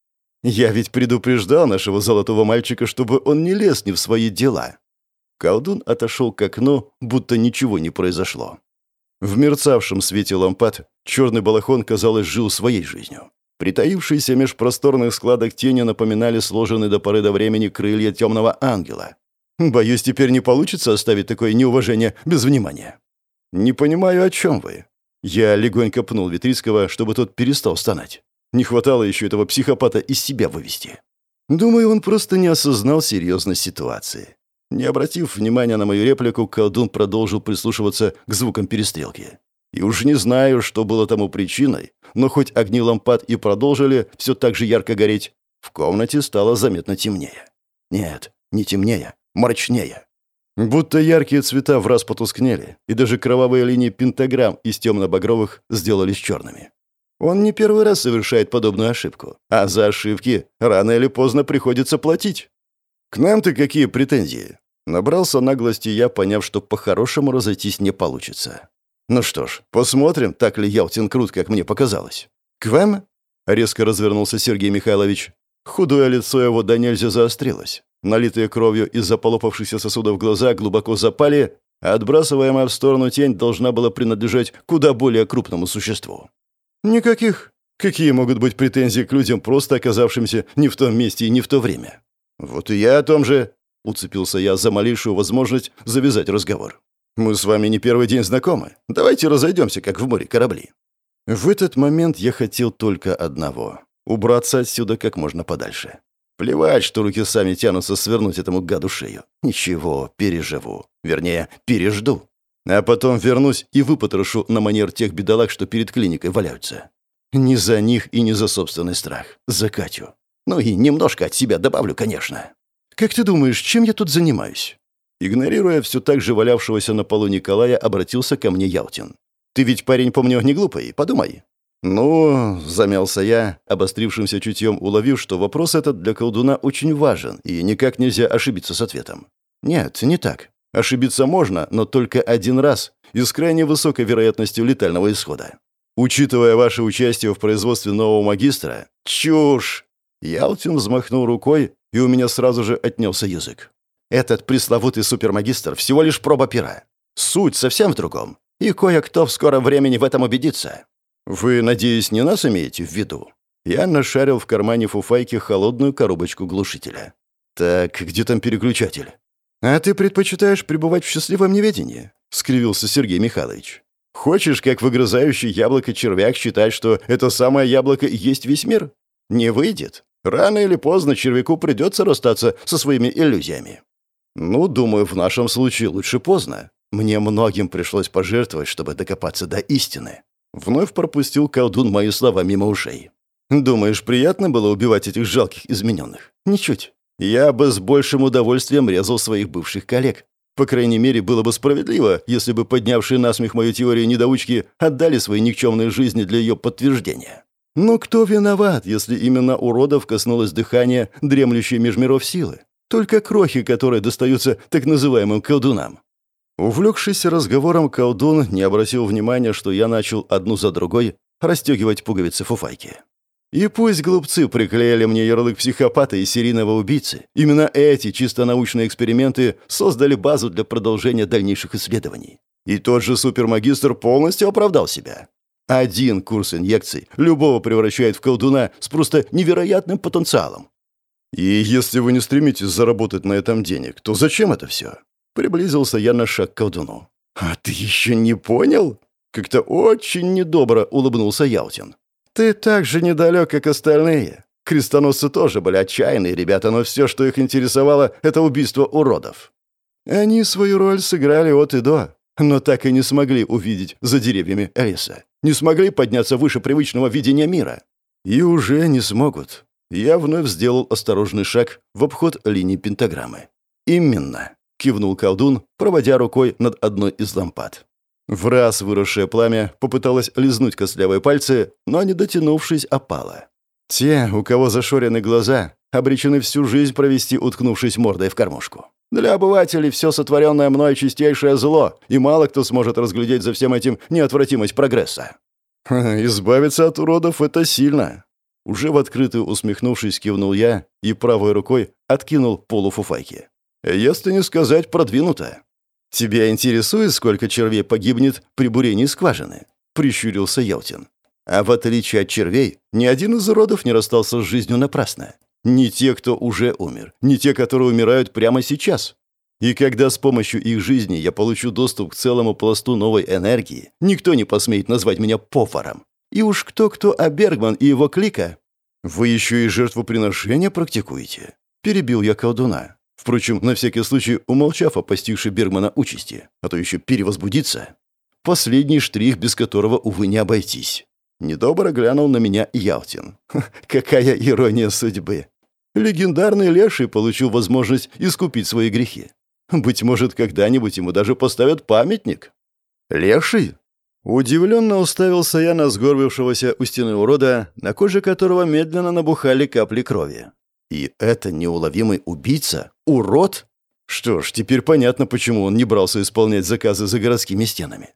[SPEAKER 1] Я ведь предупреждал нашего золотого мальчика, чтобы он не лез не в свои дела. Колдун отошел к окну, будто ничего не произошло. В мерцавшем свете лампад черный балахон, казалось, жил своей жизнью. Притаившиеся меж просторных складок тени напоминали сложенные до поры до времени крылья темного ангела. Боюсь, теперь не получится оставить такое неуважение без внимания. Не понимаю, о чем вы. Я легонько пнул Витрицкого, чтобы тот перестал стонать. Не хватало еще этого психопата из себя вывести. Думаю, он просто не осознал серьезность ситуации. Не обратив внимания на мою реплику, колдун продолжил прислушиваться к звукам перестрелки. И уж не знаю, что было тому причиной, но хоть огни лампад и продолжили все так же ярко гореть, в комнате стало заметно темнее. Нет, не темнее, мрачнее. Будто яркие цвета в раз потускнели, и даже кровавые линии пентаграмм из темно-багровых сделались черными. Он не первый раз совершает подобную ошибку, а за ошибки рано или поздно приходится платить. К нам-то какие претензии? Набрался наглости я, поняв, что по-хорошему разойтись не получится. Ну что ж, посмотрим, так ли Ялтин крут, как мне показалось. «К вам?» — резко развернулся Сергей Михайлович. Худое лицо его до нельзя заострилось. Налитые кровью из-за полопавшихся сосудов глаза глубоко запали, а отбрасываемая в сторону тень должна была принадлежать куда более крупному существу. «Никаких. Какие могут быть претензии к людям, просто оказавшимся не в том месте и не в то время?» «Вот и я о том же», — уцепился я за малейшую возможность завязать разговор. «Мы с вами не первый день знакомы. Давайте разойдемся, как в море корабли». В этот момент я хотел только одного — убраться отсюда как можно подальше. Плевать, что руки сами тянутся свернуть этому гаду шею. Ничего, переживу. Вернее, пережду. А потом вернусь и выпотрошу на манер тех бедолаг, что перед клиникой валяются. Не за них и не за собственный страх. За Катю. Ну и немножко от себя добавлю, конечно. Как ты думаешь, чем я тут занимаюсь?» Игнорируя все так же валявшегося на полу Николая, обратился ко мне Ялтин. «Ты ведь парень, помню, не глупый, подумай. «Ну...» — замялся я, обострившимся чутьем уловив, что вопрос этот для колдуна очень важен, и никак нельзя ошибиться с ответом. «Нет, не так. Ошибиться можно, но только один раз и с крайне высокой вероятностью летального исхода. Учитывая ваше участие в производстве нового магистра, чушь! Ялтин взмахнул рукой, и у меня сразу же отнялся язык. Этот пресловутый супермагистр всего лишь проба пера. Суть совсем в другом. И кое-кто в скором времени в этом убедится. Вы, надеюсь, не нас имеете в виду? Я нашарил в кармане фуфайки холодную коробочку глушителя. Так, где там переключатель? А ты предпочитаешь пребывать в счастливом неведении? скривился Сергей Михайлович. Хочешь, как выгрызающий яблоко червяк, считать, что это самое яблоко и есть весь мир? Не выйдет. Рано или поздно червяку придется расстаться со своими иллюзиями. Ну, думаю, в нашем случае лучше поздно. Мне многим пришлось пожертвовать, чтобы докопаться до истины. Вновь пропустил колдун мои слова мимо ушей. Думаешь, приятно было убивать этих жалких измененных? Ничуть. Я бы с большим удовольствием резал своих бывших коллег. По крайней мере, было бы справедливо, если бы поднявшие насмех мою теорию недоучки отдали свои никчемные жизни для ее подтверждения. Но кто виноват, если именно уродов коснулось дыхания дремлющей межмиров силы? Только крохи, которые достаются так называемым колдунам. Увлекшийся разговором колдун не обратил внимания, что я начал одну за другой расстегивать пуговицы фуфайки. И пусть глупцы приклеили мне ярлык психопата и серийного убийцы, именно эти чисто научные эксперименты создали базу для продолжения дальнейших исследований. И тот же супермагистр полностью оправдал себя. Один курс инъекций любого превращает в колдуна с просто невероятным потенциалом. И если вы не стремитесь заработать на этом денег, то зачем это все? Приблизился я на шаг к колдуну. «А ты еще не понял?» Как-то очень недобро улыбнулся Ялтин. «Ты так же недалек, как остальные. Крестоносцы тоже были отчаянные ребята, но все, что их интересовало, это убийство уродов. Они свою роль сыграли от и до, но так и не смогли увидеть за деревьями леса. Не смогли подняться выше привычного видения мира. И уже не смогут. Я вновь сделал осторожный шаг в обход линии пентаграммы. «Именно», — кивнул колдун, проводя рукой над одной из лампад. В раз выросшее пламя попыталось лизнуть костлявые пальцы, но, не дотянувшись, опало. Те, у кого зашорены глаза, обречены всю жизнь провести, уткнувшись мордой в кормушку. Для обывателей все сотворенное мной чистейшее зло, и мало кто сможет разглядеть за всем этим неотвратимость прогресса. «Избавиться от уродов — это сильно. Уже в открытую усмехнувшись, кивнул я и правой рукой откинул полу фуфайки. «Если не сказать продвинуто». «Тебя интересует, сколько червей погибнет при бурении скважины?» — прищурился Ялтин. «А в отличие от червей, ни один из уродов не расстался с жизнью напрасно. Ни те, кто уже умер, ни те, которые умирают прямо сейчас. И когда с помощью их жизни я получу доступ к целому пласту новой энергии, никто не посмеет назвать меня пофором. И уж кто-кто, а Бергман и его клика. Вы еще и жертвоприношение практикуете? Перебил я колдуна. Впрочем, на всякий случай умолчав о постигшей Бергмана участи, а то еще перевозбудиться. Последний штрих, без которого, увы, не обойтись. Недобро глянул на меня Ялтин. какая ирония судьбы. Легендарный леший получил возможность искупить свои грехи. Быть может, когда-нибудь ему даже поставят памятник. Леший? Удивленно уставился я на сгорбившегося у стены урода, на коже которого медленно набухали капли крови. И это неуловимый убийца? Урод? Что ж, теперь понятно, почему он не брался исполнять заказы за городскими стенами.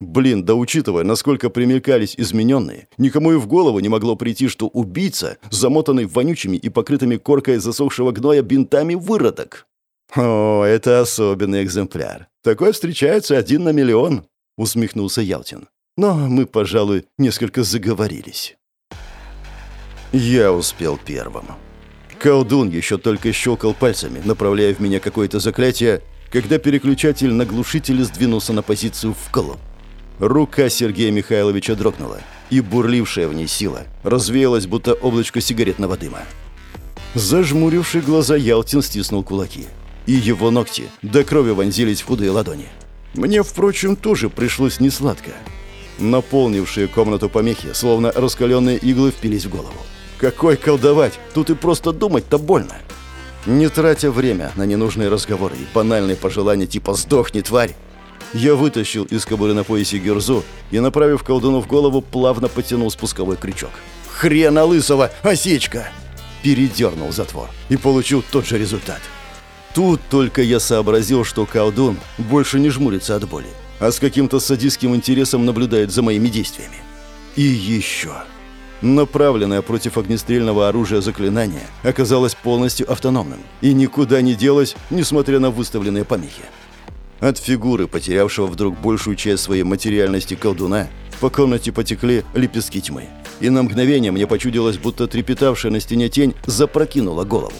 [SPEAKER 1] Блин, да учитывая, насколько примелькались измененные, никому и в голову не могло прийти, что убийца, замотанный вонючими и покрытыми коркой засохшего гноя бинтами выродок. О, это особенный экземпляр. Такой встречается один на миллион усмехнулся Ялтин. Но мы, пожалуй, несколько заговорились. Я успел первым. Колдун еще только щелкал пальцами, направляя в меня какое-то заклятие, когда переключатель на глушителе сдвинулся на позицию в колу. Рука Сергея Михайловича дрогнула, и бурлившая в ней сила развеялась, будто облачко сигаретного дыма. Зажмуривший глаза Ялтин стиснул кулаки, и его ногти до крови вонзились в худые ладони. Мне, впрочем, тоже пришлось несладко. Наполнившие комнату помехи, словно раскаленные иглы, впились в голову. Какой колдовать? Тут и просто думать-то больно. Не тратя время на ненужные разговоры и банальные пожелания типа «сдохни, тварь!», я вытащил из кобуры на поясе герзу и, направив колдуну в голову, плавно потянул спусковой крючок. «Хрена лысого! Осечка!» Передернул затвор и получил тот же результат – Тут только я сообразил, что колдун больше не жмурится от боли, а с каким-то садистским интересом наблюдает за моими действиями. И еще. Направленное против огнестрельного оружия заклинание оказалось полностью автономным и никуда не делось, несмотря на выставленные помехи. От фигуры, потерявшего вдруг большую часть своей материальности колдуна, по комнате потекли лепестки тьмы. И на мгновение мне почудилось, будто трепетавшая на стене тень запрокинула голову.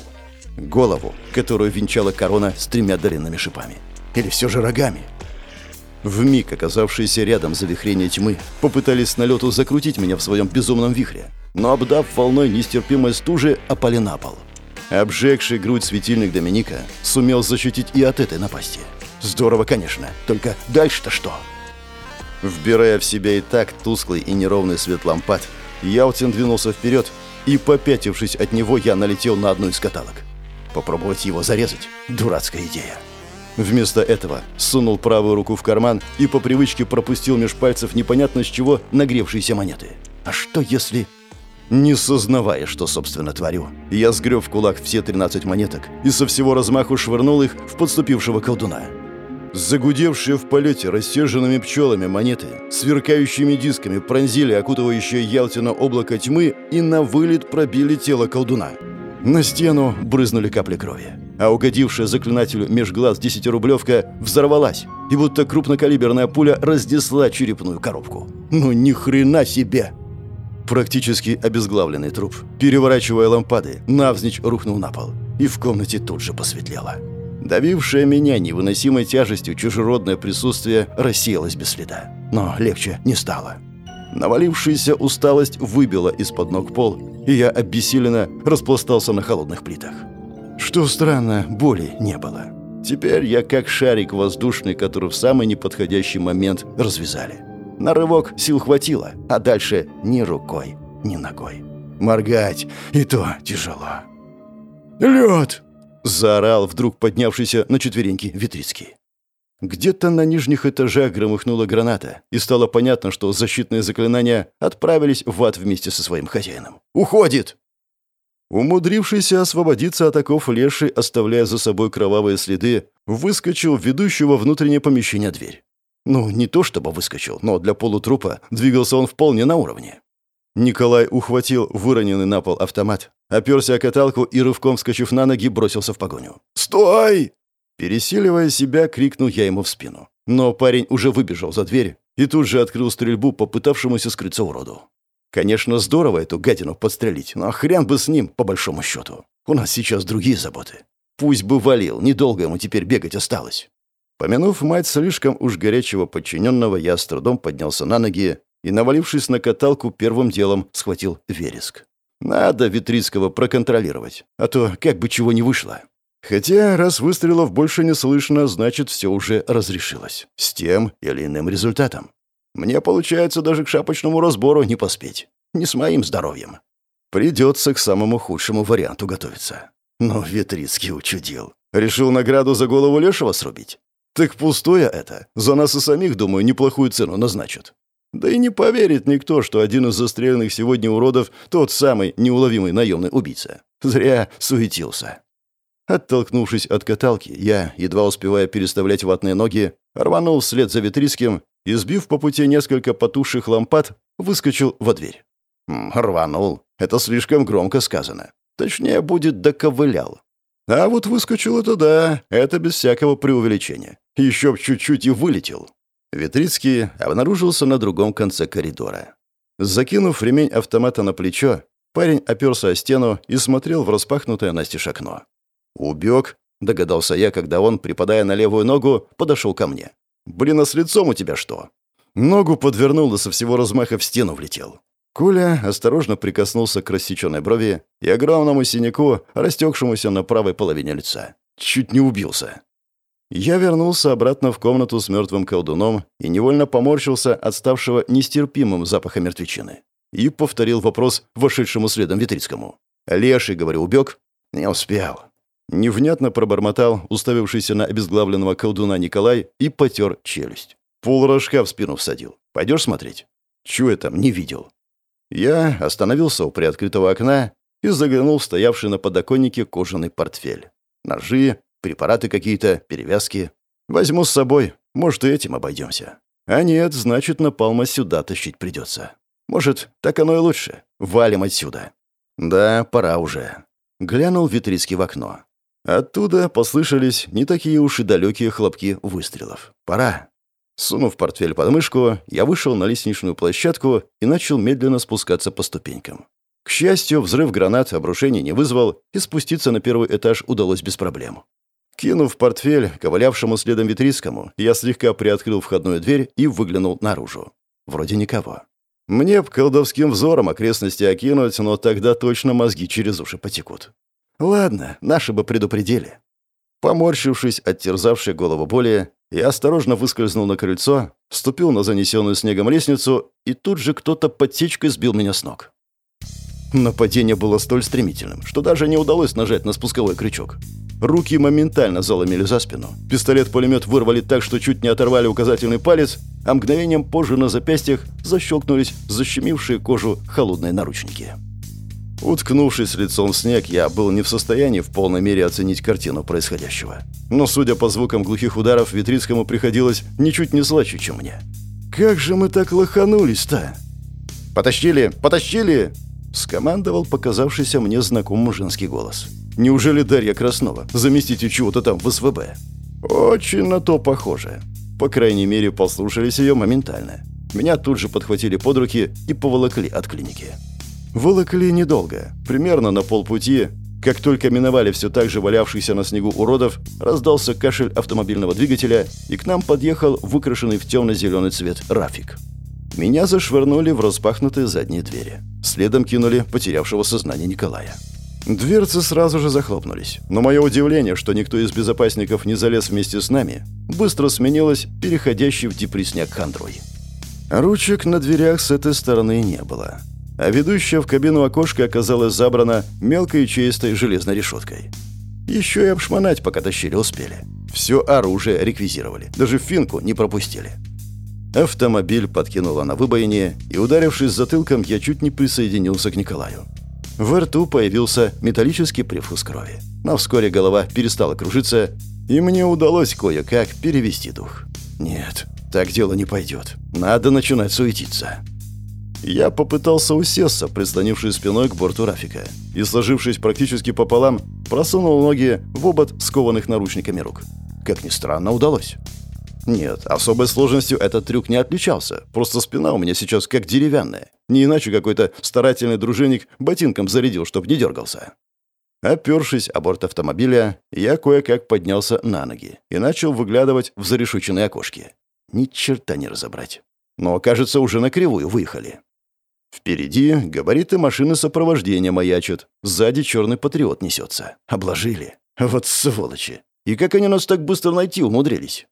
[SPEAKER 1] Голову, которую венчала корона с тремя длинными шипами. Или все же рогами. Вмиг оказавшиеся рядом завихрения тьмы попытались с налету закрутить меня в своем безумном вихре, но, обдав волной нестерпимой стужи, опали на пол. Обжегший грудь светильник Доминика сумел защитить и от этой напасти. Здорово, конечно, только дальше-то что? Вбирая в себя и так тусклый и неровный свет лампад, Яутин двинулся вперед, и, попятившись от него, я налетел на одну из каталог. Попробовать его зарезать – дурацкая идея. Вместо этого сунул правую руку в карман и по привычке пропустил меж пальцев непонятно с чего нагревшиеся монеты. А что если... Не сознавая, что, собственно, творю, я сгреб в кулак все 13 монеток и со всего размаху швырнул их в подступившего колдуна. Загудевшие в полете рассерженными пчелами монеты, сверкающими дисками пронзили окутывающее Ялтина облако тьмы и на вылет пробили тело колдуна. На стену брызнули капли крови, а угодившая заклинателю меж глаз десятирублевка взорвалась, и будто крупнокалиберная пуля разнесла черепную коробку. Ну ни хрена себе! Практически обезглавленный труп, переворачивая лампады, навзничь рухнул на пол, и в комнате тут же посветлело. Давившее меня невыносимой тяжестью чужеродное присутствие рассеялось без следа. Но легче не стало. Навалившаяся усталость выбила из-под ног пол, и я обессиленно распластался на холодных плитах. Что странно, боли не было. Теперь я как шарик воздушный, который в самый неподходящий момент развязали. На рывок сил хватило, а дальше ни рукой, ни ногой. Моргать и то тяжело. «Лед!» — заорал вдруг поднявшийся на четвереньки Витрицкий. Где-то на нижних этажах громыхнула граната, и стало понятно, что защитные заклинания отправились в ад вместе со своим хозяином. «Уходит!» Умудрившийся освободиться от оков леший, оставляя за собой кровавые следы, выскочил в ведущую во внутреннее помещение дверь. Ну, не то чтобы выскочил, но для полутрупа двигался он вполне на уровне. Николай ухватил выроненный на пол автомат, оперся о каталку и, рывком вскочив на ноги, бросился в погоню. «Стой!» Пересиливая себя, крикнул я ему в спину. Но парень уже выбежал за дверь и тут же открыл стрельбу попытавшемуся скрыться уроду. Конечно, здорово эту гадину подстрелить, но хрен бы с ним, по большому счету. У нас сейчас другие заботы. Пусть бы валил, недолго ему теперь бегать осталось. Помянув мать слишком уж горячего подчиненного, я с трудом поднялся на ноги и, навалившись на каталку, первым делом схватил вереск. Надо Витрицкого проконтролировать, а то как бы чего не вышло. Хотя, раз выстрелов больше не слышно, значит, все уже разрешилось. С тем или иным результатом. Мне, получается, даже к шапочному разбору не поспеть. Не с моим здоровьем. Придется к самому худшему варианту готовиться. Но Витрицкий учудил. Решил награду за голову Лешего срубить. Так пустое это. За нас и самих, думаю, неплохую цену назначат. Да и не поверит никто, что один из застреленных сегодня уродов тот самый неуловимый наемный убийца. Зря суетился. Оттолкнувшись от каталки, я, едва успевая переставлять ватные ноги, рванул вслед за Витрицким и, сбив по пути несколько потухших лампад, выскочил во дверь. Рванул. Это слишком громко сказано. Точнее, будет доковылял. А вот выскочил это да, это без всякого преувеличения. Еще чуть-чуть и вылетел. Витрицкий обнаружился на другом конце коридора. Закинув ремень автомата на плечо, парень оперся о стену и смотрел в распахнутое настежь окно. «Убег?» — догадался я, когда он, припадая на левую ногу, подошел ко мне. «Блин, а с лицом у тебя что?» Ногу подвернул и со всего размаха в стену влетел. Коля осторожно прикоснулся к рассеченной брови и огромному синяку, растекшемуся на правой половине лица. Чуть не убился. Я вернулся обратно в комнату с мертвым колдуном и невольно поморщился от ставшего нестерпимым запаха мертвечины. И повторил вопрос вошедшему следом Витрицкому. «Леший, говорю, убег?» «Не успел. Невнятно пробормотал, уставившийся на обезглавленного колдуна Николай, и потер челюсть. Полрожка в спину всадил. Пойдешь смотреть? Чего я там не видел? Я остановился у приоткрытого окна и заглянул в стоявший на подоконнике кожаный портфель. Ножи, препараты какие-то, перевязки. Возьму с собой, может, и этим обойдемся. А нет, значит, напалма сюда тащить придется. Может, так оно и лучше. Валим отсюда. Да, пора уже. Глянул Витрицкий в окно. Оттуда послышались не такие уж и далекие хлопки выстрелов. Пора. Сунув портфель под мышку, я вышел на лестничную площадку и начал медленно спускаться по ступенькам. К счастью, взрыв гранат обрушений не вызвал, и спуститься на первый этаж удалось без проблем. Кинув портфель ковалявшему следом Витрицкому, я слегка приоткрыл входную дверь и выглянул наружу. Вроде никого. Мне б колдовским взором окрестности окинуть, но тогда точно мозги через уши потекут. Ладно, наши бы предупредили. Поморщившись от терзавшей голову боли, я осторожно выскользнул на крыльцо, вступил на занесенную снегом лестницу, и тут же кто-то подсечкой сбил меня с ног. Нападение было столь стремительным, что даже не удалось нажать на спусковой крючок. Руки моментально заломили за спину. Пистолет-пулемет вырвали так, что чуть не оторвали указательный палец, а мгновением позже на запястьях защелкнулись защемившие кожу холодные наручники. Уткнувшись лицом в снег, я был не в состоянии в полной мере оценить картину происходящего. Но, судя по звукам глухих ударов, Витрицкому приходилось ничуть не слаще, чем мне. «Как же мы так лоханулись-то?» «Потащили! Потащили!» — скомандовал показавшийся мне знакомый женский голос. «Неужели Дарья Краснова, заместитель чего-то там в СВБ?» «Очень на то похоже. По крайней мере, послушались ее моментально. Меня тут же подхватили под руки и поволокли от клиники». Волокли недолго, примерно на полпути. Как только миновали все так же валявшихся на снегу уродов, раздался кашель автомобильного двигателя, и к нам подъехал выкрашенный в темно-зеленый цвет Рафик. Меня зашвырнули в распахнутые задние двери. Следом кинули потерявшего сознание Николая. Дверцы сразу же захлопнулись, но мое удивление, что никто из безопасников не залез вместе с нами, быстро сменилось переходящей в депресняк хандрой. Ручек на дверях с этой стороны не было а ведущая в кабину окошко оказалась забрана мелкой чистой железной решеткой. Еще и обшмонать, пока тащили, успели. Все оружие реквизировали, даже финку не пропустили. Автомобиль подкинуло на выбоине, и, ударившись затылком, я чуть не присоединился к Николаю. В рту появился металлический привкус крови. Но вскоре голова перестала кружиться, и мне удалось кое-как перевести дух. Нет, так дело не пойдет. Надо начинать суетиться. Я попытался усесться, прислонившись спиной к борту Рафика, и, сложившись практически пополам, просунул ноги в обод скованных наручниками рук. Как ни странно, удалось. Нет, особой сложностью этот трюк не отличался, просто спина у меня сейчас как деревянная. Не иначе какой-то старательный дружинник ботинком зарядил, чтоб не дергался. Опершись о борт автомобиля, я кое-как поднялся на ноги и начал выглядывать в зарешученные окошки. Ни черта не разобрать. Но, кажется, уже на кривую выехали. Впереди габариты машины сопровождения маячат. Сзади черный патриот несется. Обложили. Вот сволочи. И как они нас так быстро найти умудрились?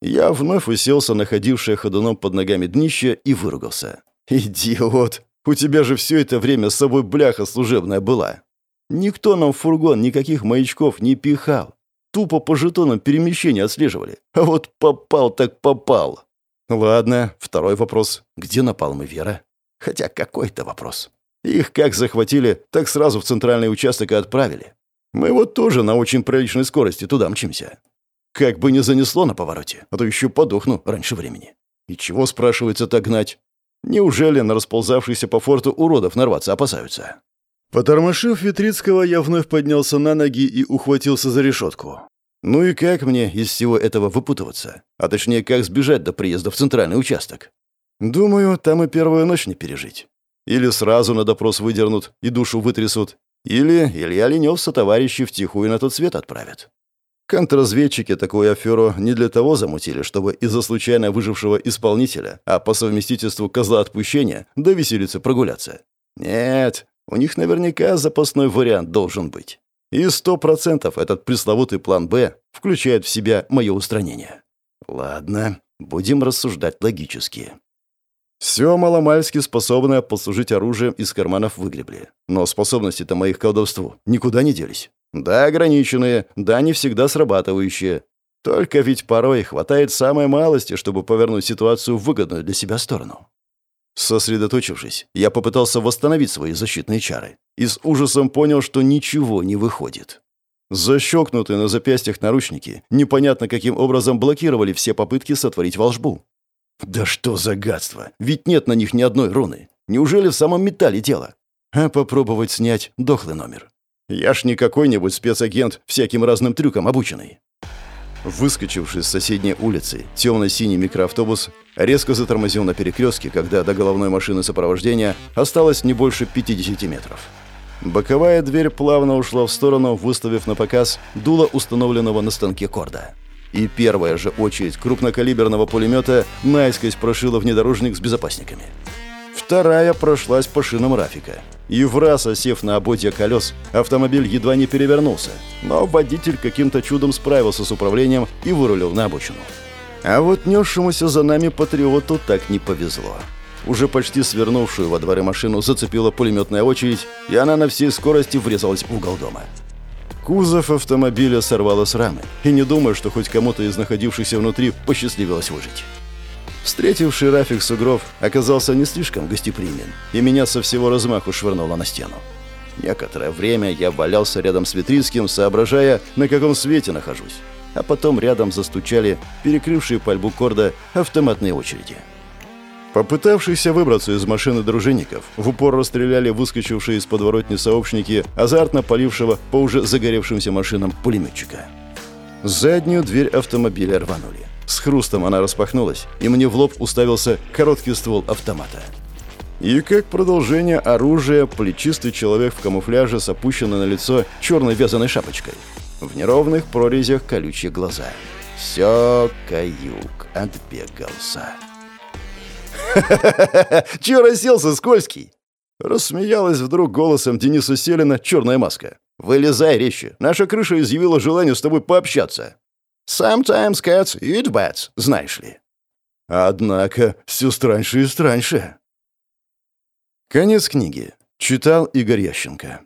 [SPEAKER 1] Я вновь уселся на ходившее ходуном под ногами днище и выругался. «Идиот! У тебя же все это время с собой бляха служебная была. Никто нам в фургон никаких маячков не пихал. Тупо по жетонам перемещения отслеживали. А вот попал так попал». «Ладно, второй вопрос. Где Напалм и Вера?» Хотя какой-то вопрос. Их как захватили, так сразу в центральный участок и отправили. Мы вот тоже на очень приличной скорости туда мчимся. Как бы не занесло на повороте, а то еще подохну раньше времени. И чего, спрашивается, так гнать? Неужели на расползавшихся по форту уродов нарваться опасаются? Потормошив Витрицкого, я вновь поднялся на ноги и ухватился за решетку. Ну и как мне из всего этого выпутываться? А точнее, как сбежать до приезда в центральный участок? Думаю, там и первую ночь не пережить. Или сразу на допрос выдернут и душу вытрясут, или Илья Ленёв товарищи втихую на тот свет отправят. Контрразведчики такую аферу не для того замутили, чтобы из-за случайно выжившего исполнителя, а по совместительству козла отпущения, до виселицы прогуляться. Нет, у них наверняка запасной вариант должен быть. И сто процентов этот пресловутый план «Б» включает в себя мое устранение. Ладно, будем рассуждать логически. Все маломальски способное послужить оружием из карманов выгребли. Но способности-то моих колдовству никуда не делись. Да, ограниченные, да, не всегда срабатывающие. Только ведь порой хватает самой малости, чтобы повернуть ситуацию в выгодную для себя сторону. Сосредоточившись, я попытался восстановить свои защитные чары и с ужасом понял, что ничего не выходит. Защелкнутые на запястьях наручники непонятно каким образом блокировали все попытки сотворить волшбу. Да что за гадство! Ведь нет на них ни одной руны. Неужели в самом металле дело? А попробовать снять дохлый номер. Я ж не какой-нибудь спецагент всяким разным трюкам обученный. Выскочивший с соседней улицы, темно-синий микроавтобус резко затормозил на перекрестке, когда до головной машины сопровождения осталось не больше 50 метров. Боковая дверь плавно ушла в сторону, выставив на показ дуло установленного на станке корда. И первая же очередь крупнокалиберного пулемета наискось прошила внедорожник с безопасниками. Вторая прошлась по шинам Рафика. И в раз осев на ободья колес, автомобиль едва не перевернулся, но водитель каким-то чудом справился с управлением и вырулил на обочину. А вот несшемуся за нами патриоту так не повезло. Уже почти свернувшую во дворе машину зацепила пулеметная очередь, и она на всей скорости врезалась в угол дома. Кузов автомобиля сорвало с рамы, и не думаю, что хоть кому-то из находившихся внутри посчастливилось выжить. Встретивший Рафик Сугров оказался не слишком гостеприимен, и меня со всего размаху швырнуло на стену. Некоторое время я валялся рядом с Витринским, соображая, на каком свете нахожусь. А потом рядом застучали перекрывшие пальбу корда автоматные очереди. Попытавшиеся выбраться из машины дружинников, в упор расстреляли выскочившие из подворотни сообщники азартно полившего по уже загоревшимся машинам пулеметчика. Заднюю дверь автомобиля рванули. С хрустом она распахнулась, и мне в лоб уставился короткий ствол автомата. И как продолжение оружия, плечистый человек в камуфляже с опущенной на лицо черной вязаной шапочкой. В неровных прорезях колючие глаза. Все, каюк, отбегался. «Ха-ха-ха! Чё расселся, скользкий?» Рассмеялась вдруг голосом Дениса Селина черная маска. «Вылезай резче. Наша крыша изъявила желание с тобой пообщаться». Sometimes cats eat bats, знаешь ли. Однако все страньше и страньше. Конец книги. Читал Игорь Ященко.